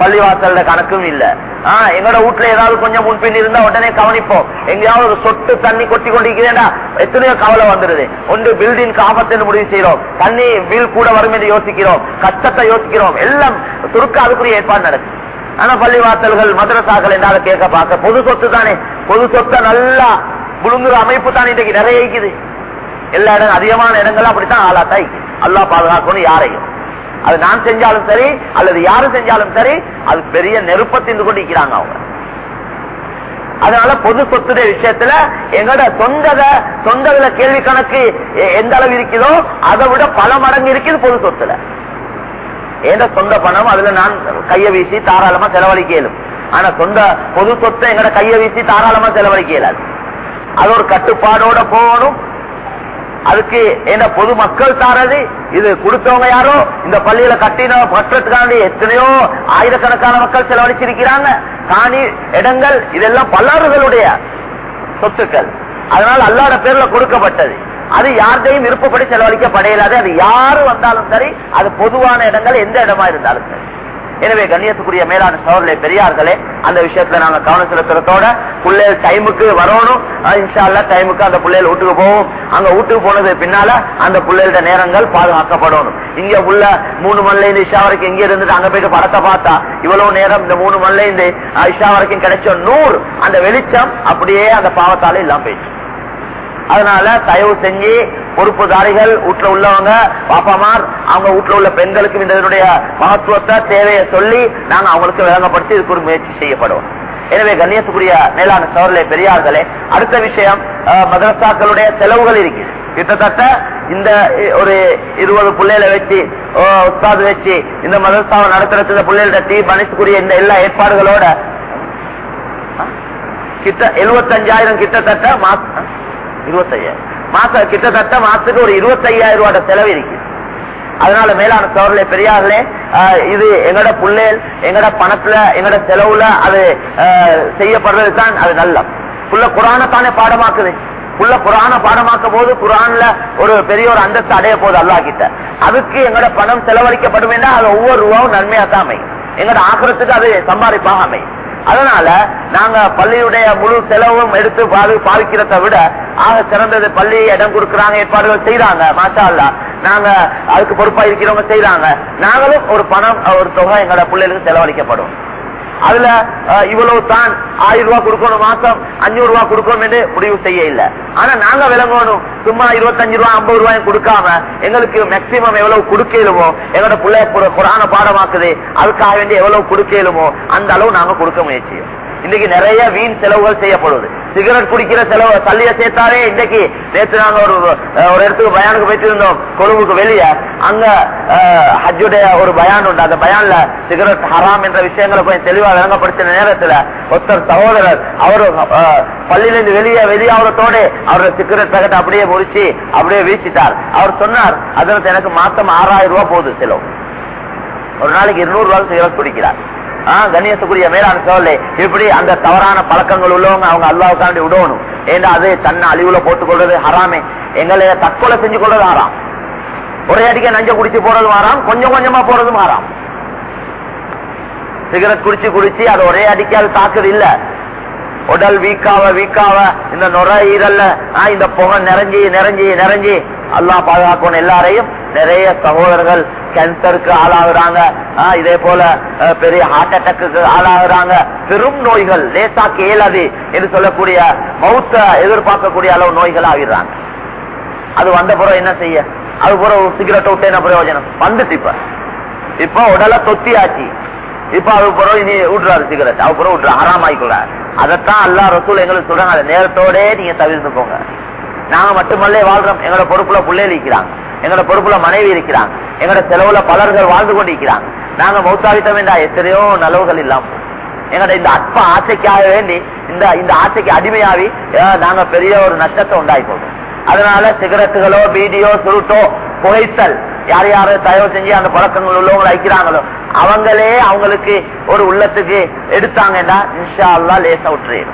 பள்ளிவாசல்ல கணக்கும் இல்ல. ஆஹ் எங்களோட வீட்டுல ஏதாவது கொஞ்சம் முன்பின் இருந்தா உடனே கவனிப்போம். எங்கேயாவது ஒரு சொட்டு தண்ணி கொட்டி கொண்டிருக்கிறேன்டா எத்தனையோ கவலை வந்துருது. ஒன்று பில்டிங் ஆபத்து முடிவு செய்யறோம் தண்ணி பில் கூட வரும் என்று யோசிக்கிறோம். கஷ்டத்தை யோசிக்கிறோம். எல்லாம் சுருக்க அதுக்குரிய ஏற்பாடு நடக்கும் ஆனா பள்ளிவாசல்கள் மதரசாக்கள் என்றால கேட்க பார்க்க பொது சொத்து தானே. பொது சொத்தை நல்லா புழுங்குற அமைப்பு தான் இன்றைக்கு நிறைய இருக்குது. எல்லா இடம் அதிகமான இடங்கள் அப்படித்தான் ஆளாத்தா அல்லா பாதுகாக்கணும் யாரையும் அது நான் செஞ்சாலும் சரி அல்லது யாரு செஞ்சாலும் சரி அது பெரிய நெருப்ப தின்று கொண்டு இருக்கிறாங்க அவங்க. அதனால பொது சொத்துடைய விஷயத்துல எங்களோட சொந்தத சொந்ததுல கேள்வி கணக்கு எந்த அளவு இருக்குதோ அதை விட பல மடங்கு இருக்குது பொது சொத்துல. ஏந்த சொந்த பணம் அதுல நான் கைய வீசி தாராளமா செலவழிக்க இயலும் ஆனா சொந்த பொது சொத்தை எங்கட கைய வீசி தாராளமா செலவழிக்க இயலாது அது ஒரு கட்டுப்பாடோட போகணும் அதுக்கு என்ன பொது மக்கள் தாரது இது கொடுத்தவங்க யாரோ? இந்த பள்ளியில கட்டின கட்டுறதுக்காண்டி எத்தனையோ ஆயிரக்கணக்கான மக்கள் செலவழிச்சிருக்கிறாங்க. காணி இடங்கள் இதெல்லாம் பல்லாறுகளுடைய சொத்துக்கள். அதனால் அல்லாட பேர்ல கொடுக்கப்பட்டது. அது யார்கிட்டையும் விருப்பப்படி செலவழிக்கப்படையிலாது அது யாரு வந்தாலும் சரி அது பொதுவான இடங்கள் எந்த இடமா இருந்தாலும் சரி. எனவே கண்ணியத்துக்குரிய மேலான சோழர்களே பெரியார்களே அந்த விஷயத்துல நாங்க கவனம் செலுத்துறதோட பிள்ளைகள் டைமுக்கு வரணும். இன்ஷால்லா டைமுக்கு அந்த பிள்ளைகள் வீட்டுக்கு போவோம். அங்க வீட்டுக்கு போனது பின்னால அந்த பிள்ளைகளோட நேரங்கள் பாதுகாக்கப்படணும். இங்க உள்ள மூணு மணில இருந்து இஷா வரைக்கும் இங்க இருந்துட்டு அங்க போயிட்டு படத்தை பார்த்தா இவ்வளவு நேரம் இந்த மூணு மணில இருந்து இஷா வரைக்கும் கிடைச்ச நூறு. அந்த வெளிச்சம் அப்படியே அந்த பாவத்தால இல்லாம போயிடுச்சு. அதனால தயவு செஞ்சு பொறுப்புதாரிகள் வீட்டுல உள்ளவங்க பாப்பாமார் அவங்க வீட்டுல உள்ள பெண்களுக்கு இந்த இதனுடைய மகத்துவத்தை தேவையை சொல்லி நாங்க அவங்களுக்கு விளங்கப்படுத்தி இதுக்கு ஒரு முயற்சி செய்யப்படுவோம். எனவே கண்ணியத்துக்குரிய மேலான சோழர்களே பெரியார்களே அடுத்த விஷயம் மதரசாக்களுடைய செலவுகள் இருக்கு. கிட்டத்தட்ட இந்த ஒரு இருபது பிள்ளைகளை வச்சு ஓ, உஸ்தாது வச்சு இந்த மதரசாவை நடத்துறது இந்த பிள்ளைகளோட டீம் இந்த எல்லா ஏற்பாடுகளோட கிட்ட எழுபத்தஞ்சாயிரம் கிட்டத்தட்ட மாசம் இருபத்தையாயிரம். மாசம் கிட்டத்தட்ட மாசத்துக்கு ஒரு இருபத்தையாயிரம் ரூபாய் செலவு இருக்கு. அதனால மேலான சோழர்களே பெரியார்களே இது எங்கட புள்ளேல் எங்கட பணத்துல எங்கட செலவுல அது செய்யப்படுறது தான் அது நல்ல புள்ள குரான தானே பாடமாக்குது. புள்ள குரான பாடமாக்க போது குரான்ல ஒரு பெரிய ஒரு அந்தஸ்து அடைய போது அல்லாஹ் கிட்ட. அதுக்கு எங்கட பணம் செலவழிக்கப்படும் என்றால் அது ஒவ்வொரு ரூபாவும் நன்மையாக தான் அமையும். எங்கட ஆக்கிரத்துக்கு அது சம்பாதிப்பாக அமையும். அதனால நாங்க பள்ளியுடைய முழு செலவும் எடுத்து பாது விட ஆக சிறந்தது பள்ளி இடம் கொடுக்கிறாங்க ஏற்பாடுகள் செய்யறாங்க மாஷா நாங்க அதுக்கு பொறுப்பா இருக்கிறவங்க செய்யறாங்க நாங்களும் ஒரு பணம் ஒரு தொகை எங்களோட பிள்ளைகளுக்கு செலவழிக்கப்படும். அதுல இவ்வளவு தான் ஆயிரம் ரூபாய் கொடுக்கணும் மாசம் அஞ்சூறு ரூபாய் கொடுக்கணும் என்று முடிவு செய்ய இல்ல ஆனா நாங்க விளங்கணும். சும்மா இருபத்தஞ்சு ரூபாய் ஐம்பது ரூபாயும் கொடுக்காம எங்களுக்கு மேக்சிமம் எவ்வளவு கொடுக்கலுமோ எங்களோட பிள்ளை குரான பாடமாக்குது அதுக்காக வேண்டி எவ்வளவு கொடுக்கலுமோ அந்த அளவு நாங்க கொடுக்க முயற்சியும் இன்னைக்கு நிறைய வீண் செலவுகள் செய்யப்படுது. சிகரெட் குடிக்கிற செலவு தள்ளிய சேர்த்தாலே இன்னைக்கு நேற்று நாங்க ஒரு ஒரு இடத்துக்கு பயானுக்கு போயிட்டு இருந்தோம் கொழும்புக்கு வெளியே. அங்க அஹ், ஹஜ்ஜுடைய ஒரு பயான் உண்டு. அந்த பயான்ல சிகரெட் ஹராம் என்ற விஷயங்களை கொஞ்சம் தெளிவா விளங்கப்படுத்தின நேரத்துல ஒருத்தர் சகோதரர் அவரு பள்ளியிலிருந்து வெளியே வெளியாகிறதோட அவரோட சிகரெட் பேக்கெட் அப்படியே முறிச்சு அப்படியே வீசிட்டார். அவர் சொன்னார் அதற்கு எனக்கு மாசம் ஆறாயிரம் ரூபாய் போகுது செலவு. ஒரு நாளைக்கு இருநூறு ரூபாய் சிகரெட் குடிக்கிறார். கண்ணியத்துக்குரிய மேலான சோழே இப்படி அந்த தவறான பழக்கங்கள் உள்ளவங்க அவங்க அல்லாவுக்காண்டி விடணும். ஏன்னா அது தன்னை அழிவுல போட்டுக்கொள்றது ஹராமே? எங்களை தற்கொலை செஞ்சு கொள்றது ஹராம். ஒரே அடிக்க நஞ்ச குடிச்சு போறதும் ஹராம் கொஞ்சம் கொஞ்சமா போறதும் ஹராம். சிகரெட் குடிச்சு குடிச்சு அது ஒரே அடிக்க அது தாக்குது இல்ல. உடல் வீக்காவ வீக்காவ இந்த நுரையீரல்ல ஆ, இந்த புகை நிறைஞ்சி நிறைஞ்சி நிறைஞ்சி. அல்லா பாதுகாக்கணும் எல்லாரையும். நிறைய சகோதரர்கள் கேன்சருக்கு ஆளாகுறாங்க. இதே போல பெரிய ஹார்ட் அட்டாக்கு ஆளாகுறாங்க. பெரும் நோய்கள் லேசாக்கு இயலாது என்று சொல்லக்கூடிய மௌத்த எதிர்பார்க்கக்கூடிய அளவு நோய்கள் ஆகிடுறாங்க. அது வந்த பிறகு என்ன செய்ய? அது பிறகு சிகரெட் விட்டு என்ன பிரயோஜனம்? வந்துட்டு இப்ப. இப்ப உடலை தொத்தியாச்சு இப்ப அது பிறகு இனி விடுறாரு சிகரெட் அது பிறகு விட்ற ஹராம் அதைத்தான் எல்லா ரசூல் எங்களுக்கு சொல்றாங்க. அதை நேரத்தோட நீங்க தவிர்த்து போங்க நாங்க மட்டுமல்ல வாழ்றோம். எங்களோட பொறுப்புல பிள்ளைகள் இருக்கிறாங்க. எங்களோட பொறுப்புல மனைவி இருக்கிறாங்க. எங்களோட செலவுல பலர்கள் வாழ்ந்து கொண்டிருக்கிறாங்க. நாங்க மௌத்தாவித்தம் என்றா எத்தனையோ நலவுகள் இல்லாம எங்களோட இந்த அற்ப ஆசைக்காக வேண்டி இந்த இந்த ஆசைக்கு அடிமையாவி நாங்க பெரிய ஒரு நஷ்டத்தை உண்டாகி போகிறோம் அதனால சிகரெட்டுகளோ பீடியோ சுருட்டோ புகைத்தல் யார் யார தயவு செஞ்சு அந்த பழக்கங்கள் உள்ளவங்களை வைக்கிறாங்களோ அவங்களே அவங்களுக்கு ஒரு உள்ளத்துக்கு எடுத்தாங்கன்னா இன்ஷா அல்லா லேசா விட்டுறேன்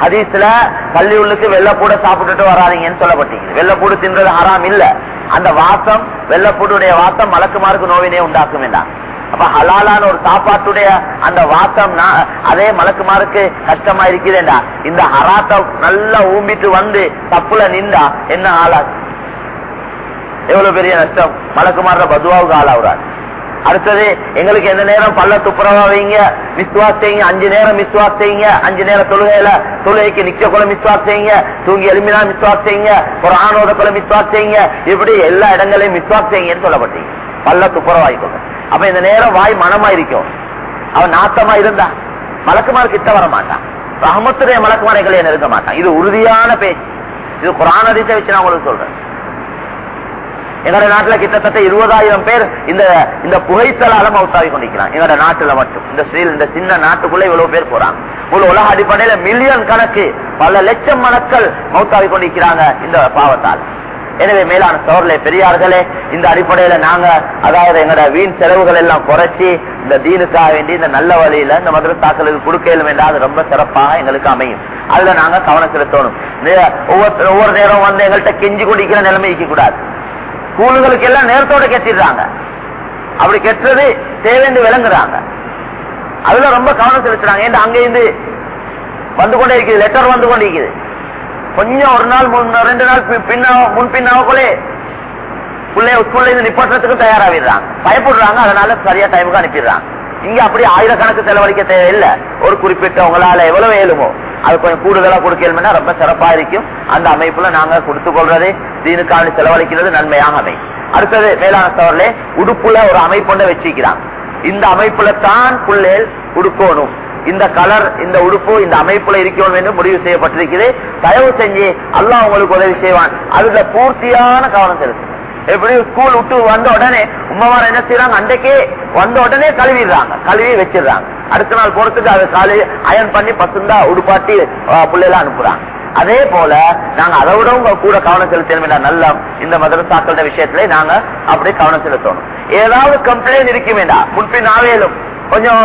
ஹதீஸ்ல பள்ளி உள்ளுக்கு வெள்ளப்பூட சாப்பிட்டுட்டு வராதீங்கன்னு சொல்லப்பட்டீங்க வெள்ளப்பூடு தின்றது ஹராம் இல்ல. அந்த வாசம் வெள்ளப்பூடுடைய வாசம் மலக்குமாருக்கு நோவினே உண்டாக்கும் அப்ப ஹலாலான ஒரு சாப்பாட்டுடைய அந்த வாசம் அதே மலக்குமாருக்கு கஷ்டமா இருக்குதேண்டா இந்த ஹராத்த நல்லா ஊம்பிட்டு வந்து தப்புல நின்றா என்ன ஆளாது எவ்வளவு பெரிய நஷ்டம்? மலக்குமார பதுவாவுக்கு ஆளாவுறாரு அடுத்தது எங்களுக்கு எந்த நேரம் பல்ல துப்புரவா வைங்க மிஸ்வாஸ் செய்யுங்க அஞ்சு நேரம் மிஸ்வாஸ் செய்யுங்க அஞ்சு நேரம் தொழுகையில தொழுகைக்கு நிக்க கூட மிஸ்வாஸ் செய்யுங்க தூங்கி எலுமினா மிஸ்வாஸ் செய்யுங்க ஒரு ஆணோத கூட மிஸ்வாஸ் செய்யுங்க இப்படி எல்லா இடங்களையும் மிஸ்வாஸ் செய்யுங்கன்னு சொல்லப்பட்டீங்க. பல்ல துப்புரவாய்க்கோங்க. அப்ப இந்த நேரம் வாய் மனமா இருக்கும் அவன் நாத்தமா இருந்தா மலக்குமார் கிட்ட வர மாட்டான். ரஹமத்துடைய மலக்குமாரைகளை நெருங்க மாட்டான். இது உறுதியான பேச்சு. இது குரானதித்தை வச்சு நான் உங்களுக்கு சொல்றேன். எங்களோட நாட்டுல கிட்டத்தட்ட இருபதாயிரம் பேர் இந்த இந்த புகைத்தலால மவுத்தாகி கொண்டிருக்கிறான் எங்களோட நாட்டுல மட்டும். இந்த ஸ்ரீ இந்த சின்ன நாட்டுக்குள்ள இவ்வளவு பேர் போறாங்க. ஒரு உலக அடிப்படையில மில்லியன் கணக்கு பல லட்சம் மணக்கள் மவுத்தாகி கொண்டிருக்கிறாங்க இந்த பாவத்தால். எனவே மேலான சோர்லே பெரியார்களே இந்த அடிப்படையில நாங்க அதாவது எங்களோட வீண் செலவுகள் எல்லாம் குறைச்சி இந்த தீனுக்காக வேண்டி இந்த நல்ல வழியில இந்த மதுரத்தாக்களுக்கு கொடுக்கலும் என்றால் அது ரொம்ப சிறப்பாக எங்களுக்கு அமையும். அதுல நாங்க கவனம் செலுத்தணும். ஒவ்வொரு ஒவ்வொரு நேரம் வந்து எங்கள்கிட்ட கெஞ்சி குடிக்கிற நிலைமை இருக்க கூடாது ஸ்கூலுகளுக்கு எல்லாம் நேரத்தோட கெட்டிடுறாங்க. அப்படி கெட்டுறது தேவைந்து விளங்குறாங்க. அதுல ரொம்ப கவனம் செலுத்துறாங்க. ஏன் அங்க இருந்து வந்து கொண்டே இருக்குது லெட்டர் வந்து கொண்டே இருக்குது. கொஞ்சம் ஒரு நாள் ரெண்டு நாள் பின்னா முன் பின்னாவுக்குள்ளே பிள்ளைய ஸ்கூல்ல இருந்து நிப்பாட்டுறதுக்கு தயாராகிடுறாங்க. பயப்படுறாங்க அதனால சரியா டைமுக்கு அனுப்பிடுறாங்க. இங்க அப்படி ஆயிரக்கணக்கு செலவழிக்க தேவையில்லை. ஒரு குறிப்பிட்ட உங்களால எவ்வளவு வேலுமோ அது கொஞ்சம் கூடுதலா கொடுக்கணும்னா ரொம்ப சிறப்பா இருக்கும். அந்த அமைப்புல நாங்க கொடுத்து கொள்றது தீனுக்கான செலவழிக்கிறது நன்மையாக அமை அடுத்தது மேலான சவர்களே உடுப்புல ஒரு அமைப்பு வச்சிருக்கிறான் இந்த அமைப்புல தான் புள்ளேல் உடுக்கணும். இந்த கலர் இந்த உடுப்பு இந்த அமைப்புல இருக்கணும் என்று முடிவு செய்யப்பட்டிருக்கிறது தயவு செஞ்சு அல்லாஹ் உங்களுக்கு உதவி செய்வான். அதுல பூர்த்தியான கவனம் செலுத்து எப்படி ஸ்கூல் விட்டு வந்த உடனே உமாவார் என்ன செய்யறாங்க அன்றைக்கே வந்த உடனே கழுவிடுறாங்க. கழுவி வச்சிடுறாங்க. அடுத்த நாள் போறதுக்கு அதை காலி அயன் பண்ணி பசுந்தா உடுப்பாட்டி பிள்ளைலாம் அனுப்புறாங்க. அதே போல நாங்க அதை விட உங்க கூட கவனம் செலுத்தணும் நல்ல இந்த மதரசாக்கள விஷயத்துல நாங்க அப்படியே கவனம் செலுத்தணும். ஏதாவது கம்ப்ளைண்ட் இருக்க வேண்டாம் முன்பின் ஆவேலும். கொஞ்சம்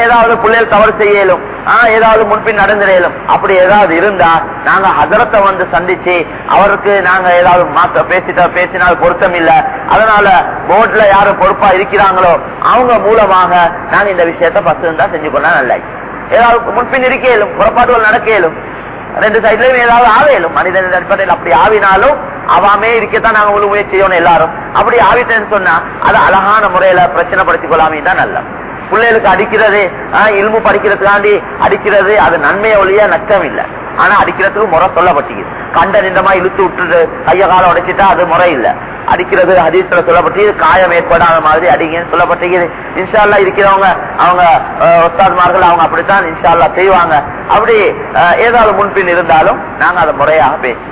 ஏதாவது பிள்ளைகள் தவறு செய்யலும் ஏதாவது முன்பின் நடந்துடையலும் அப்படி ஏதாவது இருந்தா நாங்க ஹதரத்தை வந்து சந்திச்சு அவருக்கு நாங்க ஏதாவது மாத்த பேசிட்ட பேசினால் பொருத்தம் இல்ல. அதனால போர்ட்ல யாரு பொறுப்பா இருக்கிறாங்களோ அவங்க மூலமாக நாங்க இந்த விஷயத்த பசு இருந்தா செஞ்சு கொண்டா நல்ல ஏதாவது முன்பின் இருக்கலும் புறப்பாடுகள் நடக்கலும் ரெண்டு சைட்லயும் ஏதாவது ஆவேலும் மனிதன் அடிப்படையில் அப்படி ஆவினாலும் அவாமே இருக்கத்தான் நாங்க முழு முயற்சி செய்யணும் எல்லாரும். அப்படி ஆவிட்டேன்னு சொன்னா அதை அழகான முறையில பிரச்சனை படுத்திக் கொள்ளாமே தான் நல்ல பிள்ளைகளுக்கு அடிக்கிறது இல்மு படிக்கிறதுக்காண்டி அடிக்கிறது அது நன்மையை ஒழிய நஷ்டம் இல்லை. ஆனா அடிக்கிறதுக்கு முறை சொல்லப்பட்டிருக்கு. கண்ட நின்றமா இழுத்து விட்டுட்டு கைய காலம் உடைச்சிட்டா அது முறை இல்ல. அடிக்கிறது ஹதீஸ்ல சொல்லப்பட்டு காயம் ஏற்படாத மாதிரி அடிங்கன்னு சொல்லப்பட்டிருக்குது. இன்ஷால்லா இருக்கிறவங்க அவங்க ஒத்தாதுமார்கள் அவங்க அப்படித்தான் இன்ஷால்லா செய்வாங்க. அப்படி ஏதாவது முன்பின் இருந்தாலும் நாங்க அதை முறையாக பேசி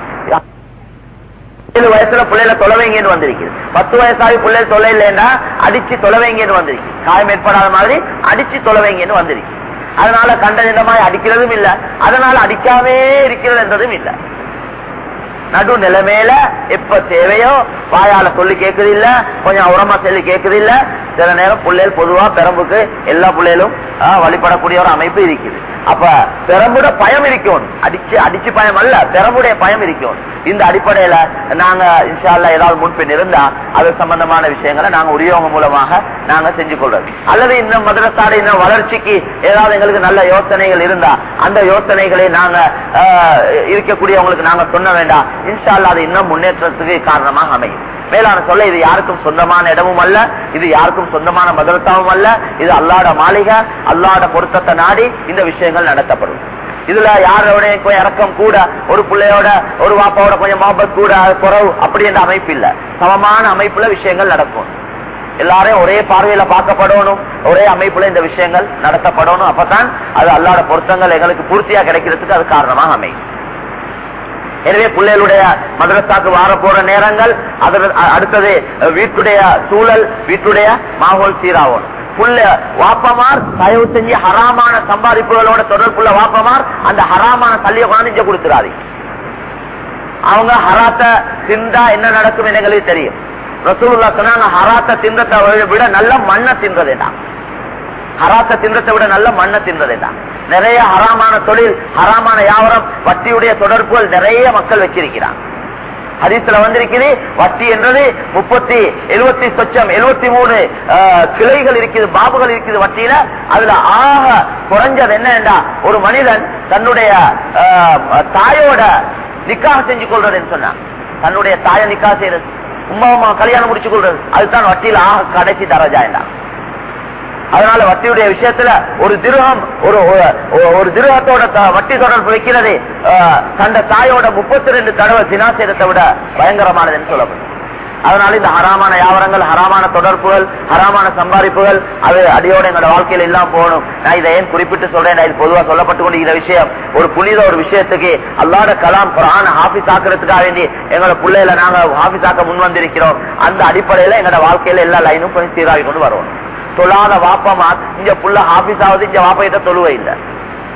ஏழு வயசுல பிள்ளைல தொலைவைங்கன்னு வந்திருக்குது பத்து வயசாகி பிள்ளைல தொலை இல்லைன்னா அடிச்சு தொலைவைங்கன்னு வந்திருக்கு காயம் ஏற்படாத மாதிரி அடிச்சு தொலைவைங்கன்னு வந்திருக்கு அதனால கண்ட நிலமாய் அடிக்கிறதும் இல்ல. அதனால அடிக்காமே இருக்கிறது என்றதும் இல்ல. நடு நிலைமையில எப்ப தேவையோ வாயால சொல்லி கேட்குது இல்ல கொஞ்சம் உரமா சொல்லி கேட்குது இல்ல சில நேரம் பிள்ளைகள் பொதுவா பெரம்புக்கு எல்லா பிள்ளைகளும் வழிபடக்கூடிய ஒரு அமைப்பு இருக்குது. அப்ப பெரம்புட பயம் இருக்கணும். அடிச்சு அடிச்சு பயம் அல்ல பெரம்புடைய பயம் இருக்கணும். இந்த அடிப்படையில நாங்க இன்ஷால்ல ஏதாவது முன்பின் இருந்தா அது சம்பந்தமான விஷயங்களை நாங்க உரியோகம் மூலமாக நாங்க செஞ்சு கொள்றது அல்லது இந்த மதரசாட இந்த வளர்ச்சிக்கு ஏதாவது எங்களுக்கு நல்ல யோசனைகள் இருந்தா அந்த யோசனைகளை நாங்க இருக்கக்கூடியவங்களுக்கு நாங்க சொன்ன வேண்டாம். இன்ஷால்லா அது இன்னும் முன்னேற்றத்துக்கு காரணமாக அமையும். மேலான சொல்ல இது யாருக்கும் சொந்தமான இடமும் அல்ல இது யாருக்கும் சொந்தமான மதரத்தாவும் அல்ல இது அல்லாட மாளிகை அல்லாட பொருத்தத்தை நாடி இந்த விஷயங்கள் நடத்தப்படும். இதுல யாரோட இறக்கம் கூட ஒரு பிள்ளையோட ஒரு வாப்பாவோட கொஞ்சம் மொஹபத் கூட குறவு அப்படி என்ற அமைப்பு இல்ல. சமமான அமைப்புல விஷயங்கள் நடக்கும். எல்லாரையும் ஒரே பார்வையில பார்க்கப்படணும் ஒரே அமைப்புல இந்த விஷயங்கள் நடத்தப்படணும் அப்பதான் அது அல்லாட பொருத்தங்கள் எங்களுக்கு பூர்த்தியா கிடைக்கிறதுக்கு அது காரணமாக அமையும். எனவே பிள்ளைகளுடைய மதரசாக்கு வார போற நேரங்கள் அடுத்தது வீட்டுடைய சூழல் வீட்டுடைய மாகோல் சீராகும். புள்ள வாப்பமார் தயவு செஞ்சு ஹராமான சம்பாதிப்புகளோட தொடர்புள்ள வாப்பமார் அந்த ஹராமான தள்ளிய கொண்டாந்து கொடுத்துறாரு அவங்க ஹராத்த சிந்தா என்ன நடக்கும் எங்களுக்கு தெரியும். ரசூலுல்லா சொன்னாங்க ஹராத்த தின்றத்தை விட நல்ல மண்ணை தின்றதேடா ஹராத்த தின்றதை விட நல்ல மண்ணை தான் நிறைய ஹராமான தொழில் ஹராமான யாவரம் வட்டியுடைய தொடர்புகள் நிறைய மக்கள் வச்சிருக்கிறான் ஹதீஸ்ல வந்திருக்குது வட்டி என்றது முப்பத்தி எழுபத்தி சொச்சம் எழுபத்தி மூணு கிளைகள் இருக்குது பாபுகள் இருக்குது வட்டியில. அதுல ஆக குறைஞ்சது என்னண்டா ஒரு மனிதன் தன்னுடைய தாயோட நிக்காக செஞ்சு கொள்றதுன்னு சொன்னான். தன்னுடைய தாயை நிக்காக செய்யறது உமா உமா கல்யாணம் முடிச்சு கொள்றது அதுதான் வட்டியில ஆக கடைசி தரஜா என்ன அதனால வட்டியுடைய விஷயத்துல ஒரு திருகம் ஒரு ஒரு- திருகத்தோட வட்டி தொடர்பு வைக்கிறது தந்த தாயோட முப்பத்தி ரெண்டு தடவை தினாசேதத்தை விட பயங்கரமானதுன்னு சொல்லப்படும். அதனால இந்த ஹராமான யாவரங்கள் ஹராமான தொடர்புகள் ஹராமான சம்பாதிப்புகள் அது அடியோட எங்களோட வாழ்க்கையில எல்லாம் போகணும். நான் இதை ஏன் குறிப்பிட்டு சொல்றேன்? இது பொதுவா சொல்லப்பட்டு கொண்டிருக்கிற விஷயம். ஒரு புனித ஒரு விஷயத்துக்கு அல்லாத கலாம் குரான் ஹாபிஸ் ஆக்குறதுக்காக வேண்டி எங்களோட பிள்ளையில நாங்க ஹாபிஸ் ஆக்க முன் வந்திருக்கிறோம் அந்த அடிப்படையில எங்களோட வாழ்க்கையில எல்லா லைனும் கொஞ்சம் சீராகி கொண்டு வருவோம். தொழாத வாப்பமா இங்க புள்ள ஆபீஸ் ஆகுது இங்க வாப்ப கிட்ட தொழுவை இல்ல.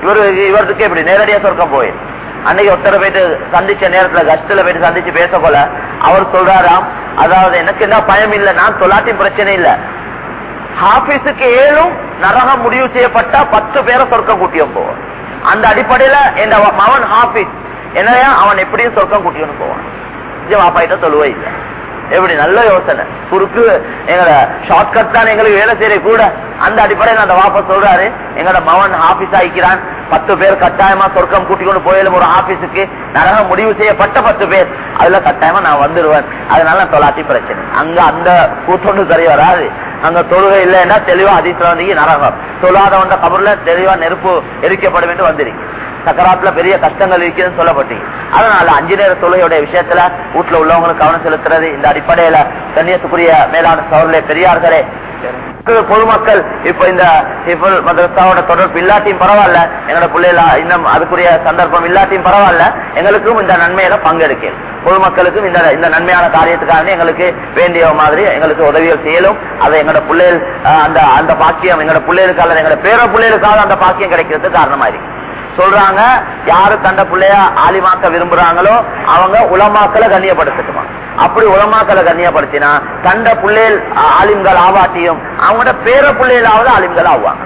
இவரு இவருக்கு எப்படி? நேரடியா சொர்க்கம் போயிரு அன்னைக்கு ஒருத்தரை போயிட்டு சந்திச்ச நேரத்துல கஷ்டத்துல போயிட்டு சந்திச்சு பேச போல அவர் சொல்றாராம் அதாவது எனக்கு என்ன பயம் இல்ல நான் தொலாட்டின் பிரச்சனை இல்ல. ஹாபீஸுக்கு ஏழும் நரகம் முடிவு செய்யப்பட்டா பத்து பேரை சொர்க்கம் கூட்டியும் போவான். அந்த அடிப்படையில இந்த மவன் ஹாபீஸ் என்னையா? அவன் எப்படியும் சொர்க்கம் கூட்டியும் போவான். இங்க வாப்பாயிட்ட தொழுவை இல்லை. எப்படி நல்ல யோசனை. குறுக்கு எங்களோட ஷார்ட்கட் தான் எங்களுக்கு வேலை செய்யற கூட. அந்த அடிப்படையில் அந்த வாபஸ் சொல்றாரு எங்களோட மவன் ஆபீஸ் ஆகிக்கிறான் பத்து பேர் கட்டாயமா சொர்க்கம் கூட்டி கொண்டு போயிலும் ஒரு ஆபீஸுக்கு நரகம் முடிவு செய்யப்பட்ட பத்து பேர். அதுல கட்டாயமா நான் வந்துருவேன். அதனால தொலாத்தி பிரச்சனை. அங்க அந்த கூத்தொண்டு சரி வராது. அங்க தொழுகை இல்லைன்னா தெளிவா அதிசயம் வந்து நரகம். தொழாதவன் கபர்ல தெளிவா நெருப்பு எரிக்கப்படும் என்று வந்திருக்கு. சக்கராத்துல பெரிய கஷ்டங்கள் இருக்குதுன்னு சொல்லப்பட்டீங்க அதனால அஞ்சு நேர தொழுகையுடைய விஷயத்துல வீட்டுல உள்ளவங்களுக்கு கவனம் செலுத்துறது இந்த அடிப்படையில கண்ணியத்துக்குரிய மேலான சவர்களே பெரியார்களே பொதுமக்கள் இப்ப இந்த ஹிஃபுல் மதரசாவோட தொடர்பு இல்லாட்டியும் பரவாயில்ல. எங்களோட பிள்ளைகள இன்னும் அதுக்குரிய சந்தர்ப்பம் இல்லாட்டியும் பரவாயில்ல. எங்களுக்கும் இந்த நன்மையில பங்கெடுக்கணும் பொதுமக்களுக்கும் இந்த இந்த நன்மையான காரியத்துக்காக எங்களுக்கு வேண்டிய மாதிரி எங்களுக்கு உதவிகள் செய்யலும். அதை எங்களோட பிள்ளைகள் அந்த அந்த பாக்கியம் எங்களோட பிள்ளைகளுக்காக எங்களோட பேர பிள்ளைகளுக்காக அந்த பாக்கியம் கிடைக்கிறதுக்கு காரணமா இருக்கு. சொல்றாங்க யாரு தண்ட பிள்ளைய ஆலிமாக்க விரும்புறாங்களோ அவங்க உலமாக்களை கண்ணியப்படுத்தட்டுமா? அப்படி உலமாக்களை கண்ணியப்படுத்தினா தண்ட பிள்ளைகள் ஆலிம்கள் ஆவாட்டியும் அவங்களோட பேர பிள்ளைகளாவது ஆலிம்கள் ஆவாங்க.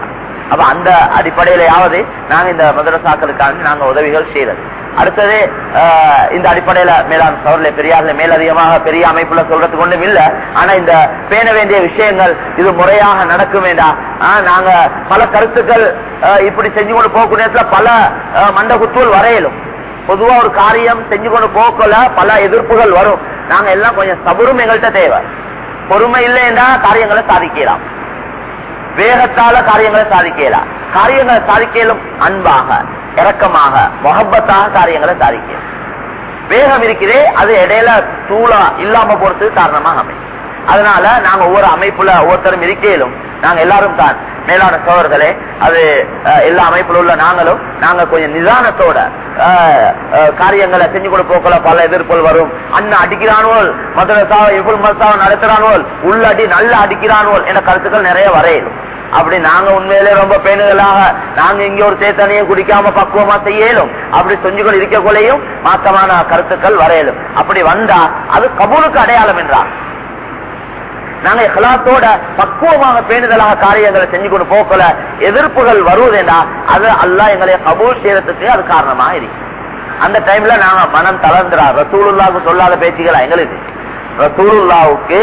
அப்ப அந்த அடிப்படையிலாவது நாங்க இந்த மதரசாக்களுக்காக நாங்க உதவிகள் செய்யறது. அடுத்தது ஆஹ், இந்த அடிப்படையில மேலாண் சவரில் பெரியார்ல மேலதிகமாக பெரிய அமைப்புல சொல்றதுக்கு ஒண்ணும் இல்ல. ஆனா இந்த பேண வேண்டிய விஷயங்கள் இது முறையாக நடக்கும் வேண்டாம் ஆஹ், நாங்க பல கருத்துக்கள் ஆஹ், இப்படி செஞ்சு கொண்டு போகக்கூடிய நேரத்துல பல ஆஹ், மண்ட குத்துவல் வரையலும். பொதுவா ஒரு காரியம் செஞ்சு கொண்டு போக்கல பல எதிர்ப்புகள் வரும். நாங்க எல்லாம் கொஞ்சம் சபுரும் எங்கள்கிட்ட தேவை. பொறுமை இல்லைன்னா காரியங்களை சாதிக்கலாம். வேகத்தால காரியங்களை சாதிக்கலாம் காரியங்களை சாதிக்கலும் அன்பாக இறக்கமாக மொஹப்பத்தாக காரியங்களை சாதிக்கலாம் வேகம் இருக்கிறே அது இடையில தூளா இல்லாம போறதுக்கு காரணமாக அமையும். அதனால நாங்க ஒவ்வொரு அமைப்புல ஒவ்வொருத்தரும் இருக்கையிலும் நாங்க எல்லாரும் தான் மேலான சோழர்களே. அது எல்லா அமைப்புல உள்ள நாங்களும் நாங்க கொஞ்சம் நிதானத்தோட காரியங்களை செஞ்சு கொண்டு பல எதிர்ப்புகள் வரும். அண்ணன் அடிக்கிறானோல் மதரசாவை எவ்வளவு மதரசாவை நடத்துறானோல் உள்ளடி நல்ல அடிக்கிறானோல் என கருத்துக்கள் நிறைய வரையிலும். அப்படி நாங்க உண்மையிலே ரொம்ப பேணுதலாக நாங்க இங்க ஒரு தேத்தனையும் குடிக்காம பக்குவமா செய்யலும் அப்படி செஞ்சுகள் இருக்கக்குள்ளேயும் மாற்றமான கருத்துக்கள் வரையலும். அப்படி வந்தா அது கபூலுக்கு அடையாளம் என்றார். நாங்க இஹ்லாத்தோட பக்குவமாக பேணுதலாக காரியங்களை செஞ்சு கொண்டு போக்கல எதிர்ப்புகள் வருவதேண்டா அது அல்லாஹ் எங்களை கபூல் செய்யறதுக்கு அது காரணமா இருக்கு. அந்த டைம்ல நாங்க மனம் தளர்ந்துடா ரசூலுல்லாவுக்கு சொல்லாத பேச்சுகளா எங்களுக்கு? ரசூலுல்லாவுக்கு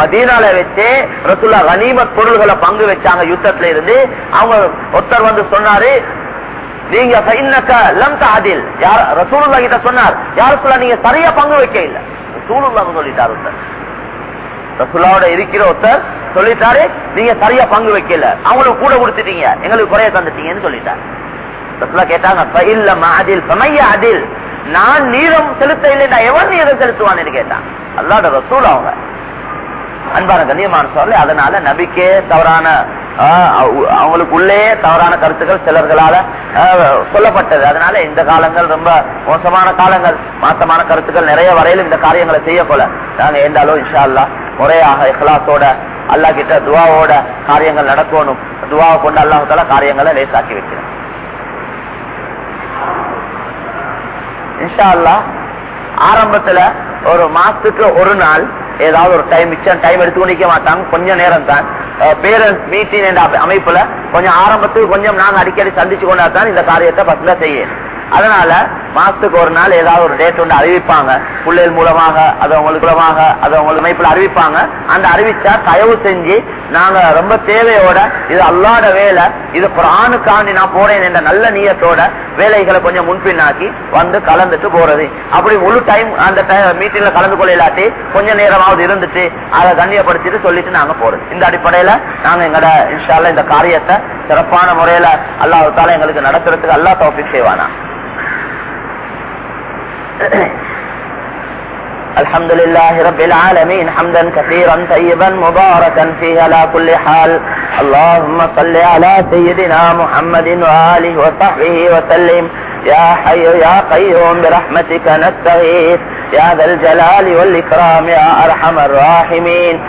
மதீனால வச்சு ரசூல்லா கனிமத் பொருள்களை பங்கு வச்சாங்க யுத்தத்துல இருந்து. அவங்க ஒருத்தர் வந்து சொன்னாரு நீங்க அதில் யார் ரசூலுல்லா கிட்ட சொன்னார் யாருக்குள்ள நீங்க சரியா பங்கு வைக்க இல்ல ரசூலுல்லாவுக்கு சொல்லிட்டாரு ரசுல்லாவோட இருக்கிற ஒருத்தர் சொல்லிட்டாரு நீங்க சரியா பங்கு வைக்கல. அவங்களுக்கு கூட கொடுத்துட்டீங்க. எங்களுக்கு குறைய தந்துட்டீங்கன்னு சொல்லிட்டாரு கேட்டாங்க அதில். நான் நீரம் செலுத்த இல்லைன்னா எவன் நீரம் செலுத்துவான்னு கேட்டான். அல்லாட ரசூல் அவங்க. அன்பான கண்ணியமான சொல்ல அதனால நபிக்கே தவறான அவங்களுக்கு உள்ளே தவறான கருத்துக்கள் சிலர்களால சொல்லப்பட்டது. அதனால இந்த காலங்கள் ரொம்ப மோசமான காலங்கள். மாசமான கருத்துக்கள் நிறைய வரையிலும் இந்த காரியங்களை செய்ய போல. நாங்க இருந்தாலும் இன்ஷா அல்லாஹ் முறையாக இஹ்லாசோட அல்லாஹ் கிட்ட துவாவோட காரியங்கள் நடக்கணும். துவாவை கொண்டு அல்லாஹால காரியங்களை லேசாக்கி வைக்கிறோம் இன்ஷா அல்லாஹ் ஆரம்பத்துல ஒரு மாசத்துக்கு ஒரு நாள் ஏதாவது ஒரு டைம் மிச்சம் டைம் எடுத்து நிக்க மாட்டாங்க கொஞ்சம் நேரம் தான் பேரண்ட்ஸ் மீட்டிங் என்ற அமைப்புல கொஞ்சம் ஆரம்பத்துக்கு கொஞ்சம் நாங்க அடிக்கடி சந்திச்சு கொண்டா தான் இந்த காரியத்தை பஸ்ல செய்யணும் அதனால மாசத்துக்கு ஒரு நாள் ஏதாவது ஒரு டேட் ஒன்று அறிவிப்பாங்க. பிள்ளைகள் மூலமாக அது அவங்களுக்கு மூலமாக அது அவங்களுக்கு அமைப்பில் அறிவிப்பாங்க. அந்த அறிவிச்சா தயவு செஞ்சு நாங்க ரொம்ப தேவையோட இது அல்லாட வேலை இது குரானுக்காண்டி நான் போறேன் என்ற நல்ல நீயத்தோட வேலைகளை கொஞ்சம் முன்பின்னாக்கி வந்து கலந்துட்டு போறது. அப்படி முழு டைம் அந்த மீட்டிங்ல கலந்து கொள்ள இல்லாட்டி கொஞ்ச நேரமாவது இருந்துட்டு அதை கண்ணியப்படுத்திட்டு சொல்லிட்டு நாங்க போறது. இந்த அடிப்படையில நாங்க எங்கட இன்ஷால்ல இந்த காரியத்தை சிறப்பான முறையில அல்லாஹ் எங்களுக்கு நடத்துறதுக்கு அல்லா தௌஃபிக் செய்வானா. الحمد لله رب العالمين حمدا كثيرا طيبا مباركا فيه على كل حال اللهم صل على سيدنا محمد وآله وصحبه وسلم يا حي يا قيوم برحمتك نستغيث يا ذا الجلال والإكرام يا أرحم الراحمين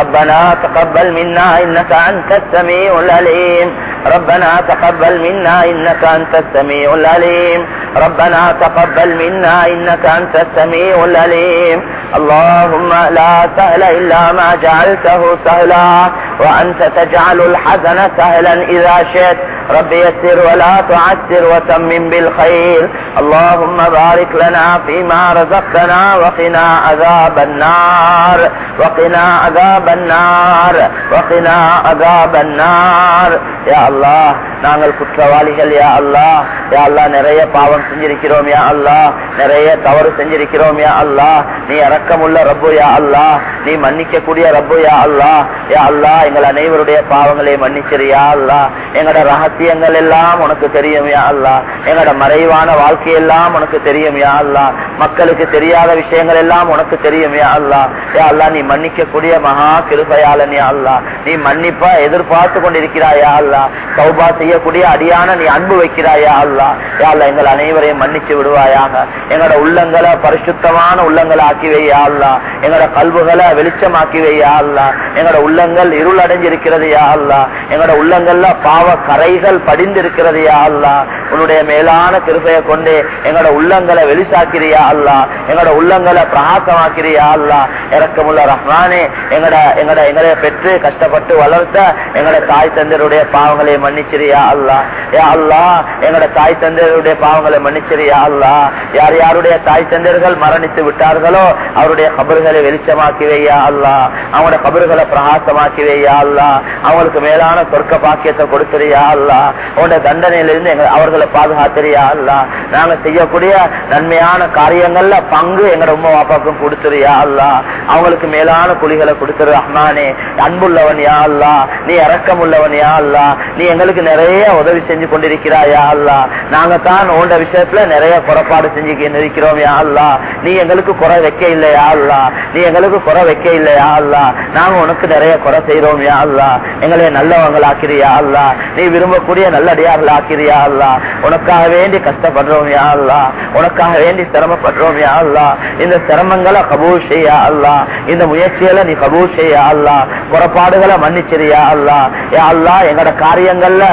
ربنا تقبل منا إنك أنت السميع العليم ربنا تقبل منا إنك أنت السميع العليم. ربنا تقبل منا إنك أنت السميع العليم. اللهم لا سهل إلا ما جعلته سهلا وأنت تجعل الحزن سهلا إذا شئت. رب يسر ولا تعسر وتمم بالخير اللهم بارك لنا فيما رزقتنا وقنا عذاب النار وقنا عذاب النار وقنا عذاب النار يا الله நாங்கள் குற்றவாளிகள் யா அல்லாஹ் யா அல்லாஹ் நிறைய பாவம் செஞ்சிருக்கிறோம் யா அல்லாஹ் நிறைய தவறு செஞ்சிருக்கிறோம் யா அல்லாஹ் நீ இரக்கமுள்ள ரப்பு யா அல்லாஹ் நீ மன்னிக்க கூடிய ரப்பு யா அல்லாஹ் யா அல்லாஹ் எங்கள் அனைவருடைய பாவங்களை மன்னிச்சிரு யா அல்லாஹ் எங்களோட ரகசியங்கள் எல்லாம் உனக்கு தெரியும் யா அல்லாஹ் எங்களோட மறைவான வாழ்க்கையெல்லாம் உனக்கு தெரியும் யா அல்லாஹ் மக்களுக்கு தெரியாத விஷயங்கள் எல்லாம் உனக்கு தெரியும் யா அல்லாஹ் யா நீ மன்னிக்கக்கூடிய மகா கிருபையாளன் யா அல்லாஹ் நீ மன்னிப்பா எதிர்பார்த்து கொண்டிருக்கிறாயா அல்லா. அல்லாஹ் செய்யக்கூடிய அடியான நீ அன்பு வைக்கிறாயா அல்லா. யா அல்லாஹ் எங்கள் அனைவரையும் மன்னிச்சு விடுவாயாக. எங்களோட உள்ளங்களை பரிசுத்தமான உள்ளங்களை ஆக்கி வையா அல்லா. எங்களோட கல்வுகளை வெளிச்சமாக்கி வையா அல்லாஹ் எங்களோட உள்ளங்கள் இருள் அடைஞ்சிருக்கிறது யா அல்லா. எங்களோட உள்ளங்கள்ல பாவ கரைகள் படிந்திருக்கிறது படிந்திருக்கிறதையா அல்லா? உன்னுடைய மேலான கிருப்பையை கொண்டு எங்களோட உள்ளங்களை வெளிசாக்கிறியா அல்லா? எங்களோட உள்ளங்களை பிரகாசமாக்கிறியா அல்லாஹ் இறக்கமுள்ள ரஹ்மானே எங்கட எங்கட எங்களை பெற்று கஷ்டப்பட்டு வளர்த்த எங்களோட தாய் தந்தருடைய பாவங்களை மன்னிச்சிரியா அல்லாஹ் யா அல்லாஹ் எங்களோட தாய் தந்தருடைய பாவங்களை மன்னிச்சிரியா அல்லா. யார் யாருடைய தாய் தந்தர்கள் மரணித்து விட்டார்களோ அவருடைய கபர்களை வெளிச்சமாக்கி வையா அல்லா. அவங்களோட கபர்களை பிரகாசமாக்கி வையா அல்லா. அவங்களுக்கு மேலான சொர்க்க பாக்கியத்தை கொடுத்துறியா அல்லா. அவனுடைய தண்டனையிலிருந்து எங்க அவர்களை பாதுகாத்துறியா அல்ல? நாங்க செய்யக்கூடிய நன்மையான காரியங்கள்ல பங்கு எங்க உம்மா பாப்பாக்கும் கொடுத்துறியா அல்ல? அவங்களுக்கு மேலான குழிகளை கொடுத்துரு ரஹ்மானே. அன்புள்ளவன் யா அல்ல? நீ இறக்கம் உள்ளவன் யா அல்ல? நீ எங்களுக்கு நிறைய உதவி செஞ்சு கொண்டிருக்கிறாயா அல்ல? நாங்க தான் உண்ட விஷயத்துல நிறைய புறப்பாடு செஞ்சு இருக்கிறோம் யா அல்ல. நீ எங்களுக்கு குறை வைக்க இல்லையா அல்ல? நீ எங்களுக்கு குறை வைக்க இல்லையா அல்ல? நாங்க உனக்கு நிறைய குறை செய்யறோம் யா அல்ல. எங்களை நல்லவங்களாக்கிறியா அல்ல? நீ விரும்ப விரும்பக்கூடிய நல்லடியார்கள் ஆக்கிறியா அல்லா உனக்காக வேண்டி கஷ்டப்படுறோம் யா அல்லா உனக்காக வேண்டி சிரமப்படுறோம் யா அல்லா இந்த சிரமங்களை கபூல் செய்யா அல்லா இந்த முயற்சிகளை நீ கபூல் செய்யா அல்லா புறப்பாடுகளை மன்னிச்சிரியா அல்லா யா அல்லாஹ் எங்கட காரியங்கள்ல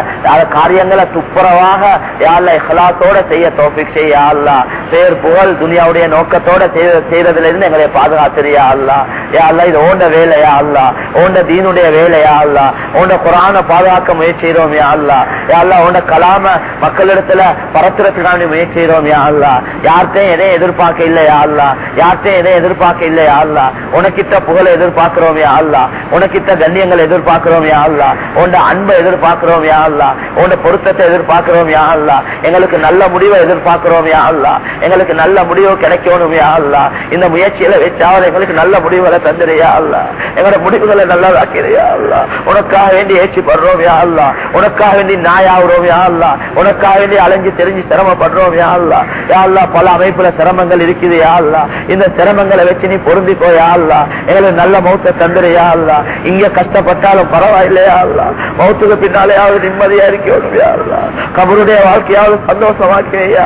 காரியங்களை துப்புரவாக யா அல்லாஹ் செய்ய தோப்பிக் செய்யா அல்லா பேர் புகழ் துனியாவுடைய நோக்கத்தோட செய்ய- செய்யறதுல இருந்து எங்களை பாதுகாத்துறியா அல்லா யா அல்லா இது ஓண்ட வேலையா அல்லா ஓண்ட தீனுடைய வேலையா அல்லாஹ் ஓண்ட குரான பாதுகாக்க முயற்சிக்கிறோம் யா அல்லாஹ் யா அல்லாஹ் ஓண்ட கலாம மக்களிடத்துல பரத்துறதுக்கான முயற்சி செய்யறோம் யா அல்லா யார்கிட்டையும் எதையும் எதிர்பார்க்க இல்லையா அல்லா யார்கிட்டையும் எதையும் எதிர்பார்க்க இல்லையா அல்லா உனக்கிட்ட புகழை எதிர்பார்க்கிறோம் யா அல்லா உனக்கிட்ட கண்ணியங்கள் எதிர்பார்க்கிறோம் யா அல்லா உண்ட அன்பை எதிர்பார்க்கிறோம் யா அல்லா உண்ட பொருத்தத்தை எதிர்பார்க்கிறோம் யா அல்லா எங்களுக்கு நல்ல முடிவை எதிர்பார்க்கிறோம் யா அல்லா எங்களுக்கு நல்ல முடிவு கிடைக்கணும் யா அல்லா இந்த முயற்சியில வச்சாவது எங்களுக்கு நல்ல முடிவுகளை தந்துறியா அல்லாஹ் எங்களோட முடிவுகளை நல்லதாக்கிறியா அல்லா உனக்காக வேண்டி ஏற்றி படுறோம் யா அல்லா உனக்காக வேண்டி நாயாவுறோம் யா உனக்காக வேண்டி அலைஞ்சு தெரிஞ்சு சிரமப்படுறோம் யா யாழ்லா யா பல அமைப்புல சிரமங்கள் இருக்குது யாழ்லா இந்த சிரமங்களை வச்சு நீ பொருந்திக்கோ யாழ்லா எங்களுக்கு நல்ல மௌத்த தந்துரு யாழ்லா இங்க கஷ்டப்பட்டாலும் பரவாயில்லையா அல்லாஹ் மௌத்துக்கு பின்னாலேயாவது நிம்மதியா இருக்கணும் யாழ்லா கபருடைய வாழ்க்கையாவது சந்தோஷமாக்கி யா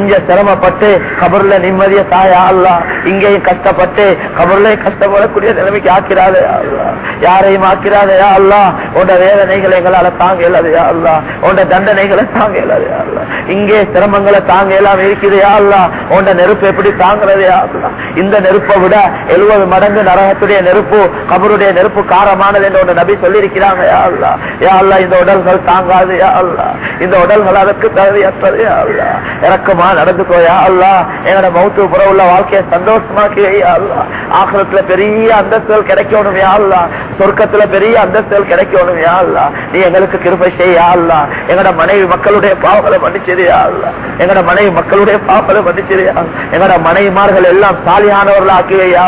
இங்க சிரமப்பட்டு கபருல நிம்மதிய தாயா அல்லாஹ் இங்கேயும் கஷ்டப்பட்டு கபருல கஷ்டப்படக்கூடிய நிலைமைக்கு ஆக்கிறாதே யா யாரையும் ஆக்கிறாதே அல்லா உன்னோட உன்ட வேதனைகளை எங்களால தாங்க இல்லாத யா அல்லா தண்டனைகளை தாங்க இயலாது அல்லா இங்கே சிரமங்களை தாங்க எல்லாம் இருக்குது அல்லா நெருப்பு எப்படி தாங்குறது அல்லா இந்த நெருப்பை விட எழுபது மடங்கு நரகத்துடைய நெருப்பு கபருடைய நெருப்பு காரமானது என்று ஒன்று நபி சொல்லியிருக்கிறாங்க யா அல்லா யா அல்லா இந்த உடல்கள் தாங்காது யா அல்லா இந்த உடல்கள் அதற்கு தகுதியற்றது யா அல்லா இறக்கமா நடந்துக்கோ யா அல்லா எங்களோட மௌத்து புற உள்ள வாழ்க்கையை சந்தோஷமாக்கி யா அல்லா பெரிய அந்தஸ்துகள் கிடைக்கணும் யா அல்லா சொர்க்கத்துல பெரிய அந்தஸ்துகள் கிடைக்கணும் யா அல்லா நீ எங்களுக்கு கிருபை செய்யா யா எங்கட மனைவி மக்களுடைய பாவங்களை மன்னிச்சது யா எங்கட மனைவி மக்களுடைய பாவங்களை மன்னிச்சது எங்கட மனைவிமார்கள் எல்லாம் சாலியானவர்கள் ஆக்கிய யா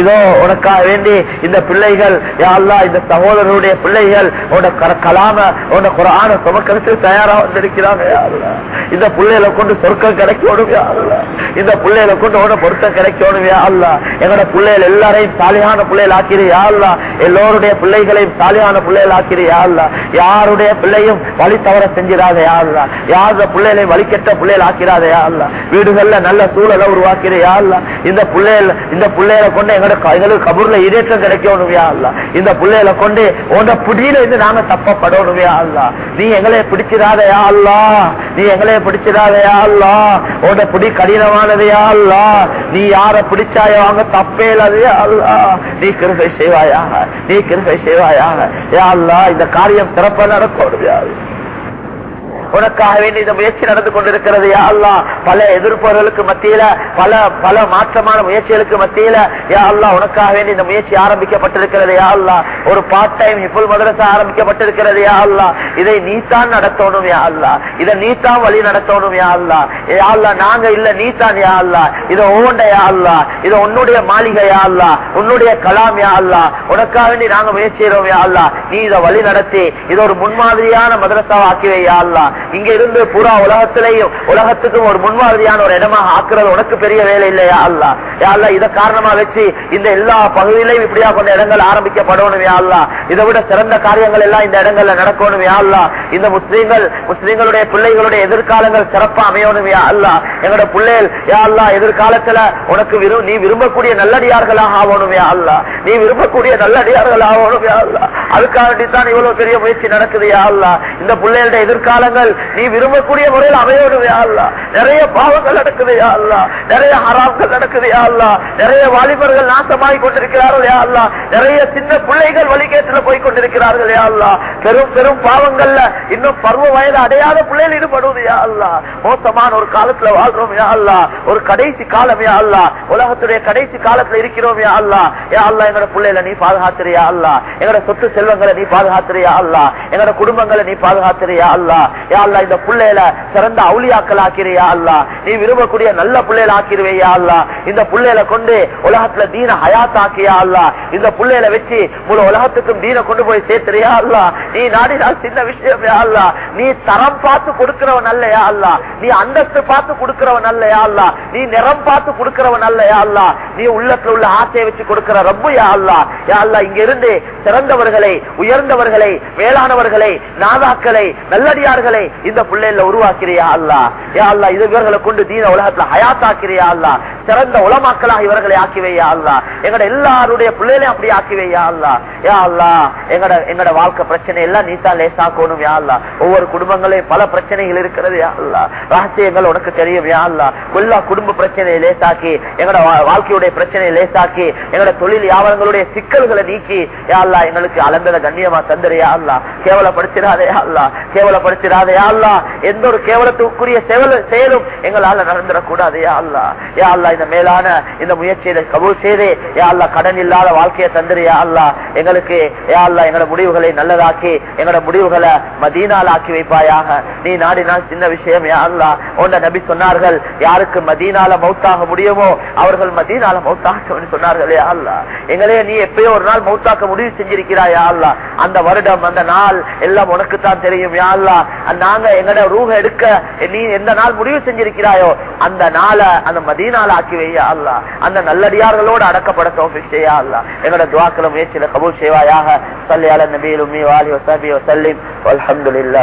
இதோ உனக்காக வேண்டி இந்த பிள்ளைகள் யாழ்லா இந்த சகோதரருடைய பிள்ளைகள் உன கலாம உன குரான சுமக்கிறதுக்கு தயாரா வந்திருக்கிறாங்க யா இந்த பிள்ளைகளை கொண்டு சொர்க்கம் கிடைக்கணும் யா இந்த பிள்ளைகளை கொண்டு உன பொருத்தம் கிடைக்கணும் யா எங்கட பிள்ளைகள் எல்லாரையும் சாலியான பிள்ளைகள் ஆக்கிறியா யா அல்லா எல்லோருடைய பிள்ளைகளையும் சாலியான பிள்ளைகள் ஆக்கிறியா யா அல்லா யாருடைய பிள்ளைகளையும் வழி தவற செஞ்சிடாத யா அல்லா. பிள்ளைகளையும் பிள்ளைகளை பிள்ளைகள் ஆக்கிறாத யா வீடுகள்ல நல்ல சூழலை உருவாக்கிற யா இந்த பிள்ளைகள் இந்த பிள்ளைகளை கொண்டு எங்கட எங்களுக்கு கபூர்ல இடேற்றம் கிடைக்கணும் யா இந்த பிள்ளைகளை கொண்டு உன்ட புடியில இருந்து நாங்க தப்பப்படணும் யா நீ எங்களை பிடிச்சிடாத யா அல்லா. நீ எங்களை பிடிச்சிடாத யா அல்லா. உன்ன பிடி கடினமானது அல்லா. நீ யார பிடிச்சாயோ அவங்க தப்பே இல்லாத யா அல்லா. நீ கிருகை செய்வாயாக. நீ கிருகை செய்வாயாக. யா அல்லா இந்த காரியம் சிறப்பா நடக்கணும் யா அல்லா. உனக்காக வேண்டி இந்த முயற்சி நடந்து கொண்டிருக்கிறது யா அல்லா பல எதிர்ப்பவர்களுக்கு மத்தியில பல பல மாற்றமான முயற்சிகளுக்கு மத்தியில யா அல்லா உனக்காக வேண்டி இந்த முயற்சி ஆரம்பிக்கப்பட்டிருக்கிறது யா அல்லா ஒரு பார்ட் டைம் ஹிப்புல் மதரசா ஆரம்பிக்கப்பட்டிருக்கிறது யா அல்லா இதை நீத்தான் நடத்தணும் யா அல்லா இதை நீத்தான் வழி நடத்தணும் யா அல்லா யா அல்லா நாங்க இல்ல நீத்தான் யா அல்லா இதை ஓண்ட யா அல்லா இதை உன்னுடைய மாளிகை யா அல்லா உன்னுடைய கலாம் யா அல்லா உனக்காக வேண்டி நாங்க முயற்சி செய்யறோம் யா அல்லா நீ இதை வழி நடத்தி இது ஒரு முன்மாதிரியான மதரசாவை ஆக்கிவை யா அல்லா இங்க இருந்து பூரா உலகத்திலேயும் உலகத்துக்கும் ஒரு முன்மாதிரியான ஒரு இடமாக ஆக்குறது உனக்கு பெரிய வேலை இல்லையா அல்லா. யா அல்லா இத காரணமா வச்சு இந்த எல்லா பகுதியிலையும் இப்படியா கொண்ட இடங்கள் ஆரம்பிக்கப்படணும் யா அல்லா. இதை விட சிறந்த காரியங்கள் எல்லாம் இந்த இடங்கள்ல நடக்கணும் யா அல்லா. இந்த முஸ்லீம்கள் முஸ்லீம்களுடைய பிள்ளைகளுடைய எதிர்காலங்கள் சிறப்பா அமையணும் யா அல்லா. எங்களோட பிள்ளைகள் யா அல்லா எதிர்காலத்துல உனக்கு நீ விரும்பக்கூடிய நல்லடியார்களாக ஆகணும் யா அல்லா. நீ விரும்பக்கூடிய நல்லடியார்கள் ஆகணும் யா அல்லா. அதுக்காக தான் இவ்வளவு பெரிய முயற்சி நடக்குது யா அல்லா. இந்த பிள்ளைகளுடைய எதிர்காலங்கள் நீ விரும்பக்கூடிய முறையில் அமையோடு யா அல்லா நிறைய பாவங்கள் நடக்குது யா அல்லா நிறைய ஹராம்கள் நடக்குது யா அல்லா நிறைய வாலிபர்கள் நாசமாகி கொண்டிருக்கிறார்கள் யா அல்லா நிறைய சின்ன பிள்ளைகள் வழிகேட்டில் போய் கொண்டிருக்கிறார்கள் யா பெரும் பெரும் பாவங்கள்ல இன்னும் பருவ வயது அடையாத பிள்ளைகள் ஈடுபடுவது யா அல்லா மோசமான ஒரு காலத்துல வாழ்றோம் யா அல்லா ஒரு கடைசி காலம் யா அல்லா உலகத்துடைய கடைசி காலத்துல இருக்கிறோம் யா அல்லா யா அல்லா எங்களோட பிள்ளைகளை நீ பாதுகாத்துறியா அல்லா எங்களோட சொத்து செல்வங்களை நீ பாதுகாத்துறியா அல்லா எங்களோட குடும்பங்களை நீ பாதுகாத்துறியா அல்லா யாழ்லா இந்த பிள்ளையில சிறந்த அவுளியாக்கள் ஆக்கிறியா அல்லா. நீ விரும்பக்கூடிய நல்ல பிள்ளையில ஆக்கிருவையா அல்லா. இந்த பிள்ளையில கொண்டு உலகத்துல தீன ஹயாத் ஆக்கியா அல்லா. இந்த பிள்ளையில வச்சு முழு உலகத்துக்கும் தீன கொண்டு போய் சேர்த்துறியா அல்லா. நீ நாடினால் சின்ன விஷயம் அல்லா. நீ தரம் பார்த்து கொடுக்கிறவன் அல்லையா அல்லா. நீ அந்தஸ்து பார்த்து கொடுக்கிறவன் அல்லையா அல்லா. நீ நிறம் பார்த்து கொடுக்கிறவன் அல்லையா அல்லா. நீ உள்ளத்துல உள்ள ஆசையை வச்சு கொடுக்கிற ரப்பு யா அல்லா. யா அல்லா இங்க இருந்து சிறந்தவர்களை உயர்ந்தவர்களை மேலானவர்களை நாதாக்களை நல்லடியார்களை இந்த பிள்ளைல உருவாக்கிறியா அல்லா? யா அல்லா இது இவர்களை கொண்டு தீன உலகத்துல ஹயாத்தாக்கிறியா அல்லா? சிறந்த உலமாக்களாக இவர்களை ஆக்கிவையா அல்லா? எங்கட எல்லாருடைய பிள்ளைகளையும் அப்படி ஆக்கிவையா அல்லா? யா அல்லா எங்கட எங்கட வாழ்க்கை பிரச்சனை எல்லாம் நீ லேசாக்கணும் யா அல்லா? ஒவ்வொரு குடும்பங்களையும் பல பிரச்சனைகள் இருக்கிறது யா அல்லா? ரகசியங்கள் உனக்கு தெரியும் யா அல்லா? எல்லா குடும்ப பிரச்சனையை லேசாக்கி எங்கட வாழ்க்கையுடைய பிரச்சனையை லேசாக்கி எங்கட தொழில் வியாபாரங்களுடைய சிக்கல்களை நீக்கி யா அல்லா எங்களுக்கு அளந்தத கண்ணியமா தந்துறியா அல்லா? கேவலப்படுத்திடாதே யா அல்லா? கேவலப்படுத்திடாதே யாழ்லா எந்த ஒரு கேவலத்துக்குரிய செயலும் எங்களால நடந்துடக்கூடாது யாழ்லா யாழ்லா இந்த மேலான இந்த முயற்சியை கபூல் செய்து யாழ்லா கடன் இல்லாத வாழ்க்கையை தந்துரு யாழ்லா எங்களுக்கு யாழ்லா எங்களோட முடிவுகளை நல்லதாக்கி எங்களோட முடிவுகளை மதீனால் ஆக்கி வைப்பாயாக. நீ நாடினால் சின்ன விஷயம் யாழ்லா அல்லா. உன்ன நபி சொன்னார்கள் யாருக்கு மதீனால மௌத்தாக முடியுமோ அவர்கள் மதீனால மௌத்தாக சொன்னார்கள் யா அல்லா. எங்களே நீ எப்பயோ ஒரு நாள் மௌத்தாக்க முடிவு செஞ்சிருக்கிறாயா அல்லா. அந்த வருடம் அந்த நாள் எல்லாம் உனக்கு தான் தெரியும் யாழ்லா அந்த நாங்க எங்கட ரூஹ எடுக்க நீ எந்த நாள் முடிவு செஞ்சிருக்கிறாயோ அந்த நாளை அந்த மதியனால ஆக்கி வையா அல்ல அந்த நல்லடியார்களோடு அடக்கப்பட தோஃபிக் செய்யா அல்ல எங்கட துவாக்கள முயற்சியில கபூல் செய்வாயாக. சல்லி அல நபியில் வாலி வசபி வசல்லிம் அலமதுல்லா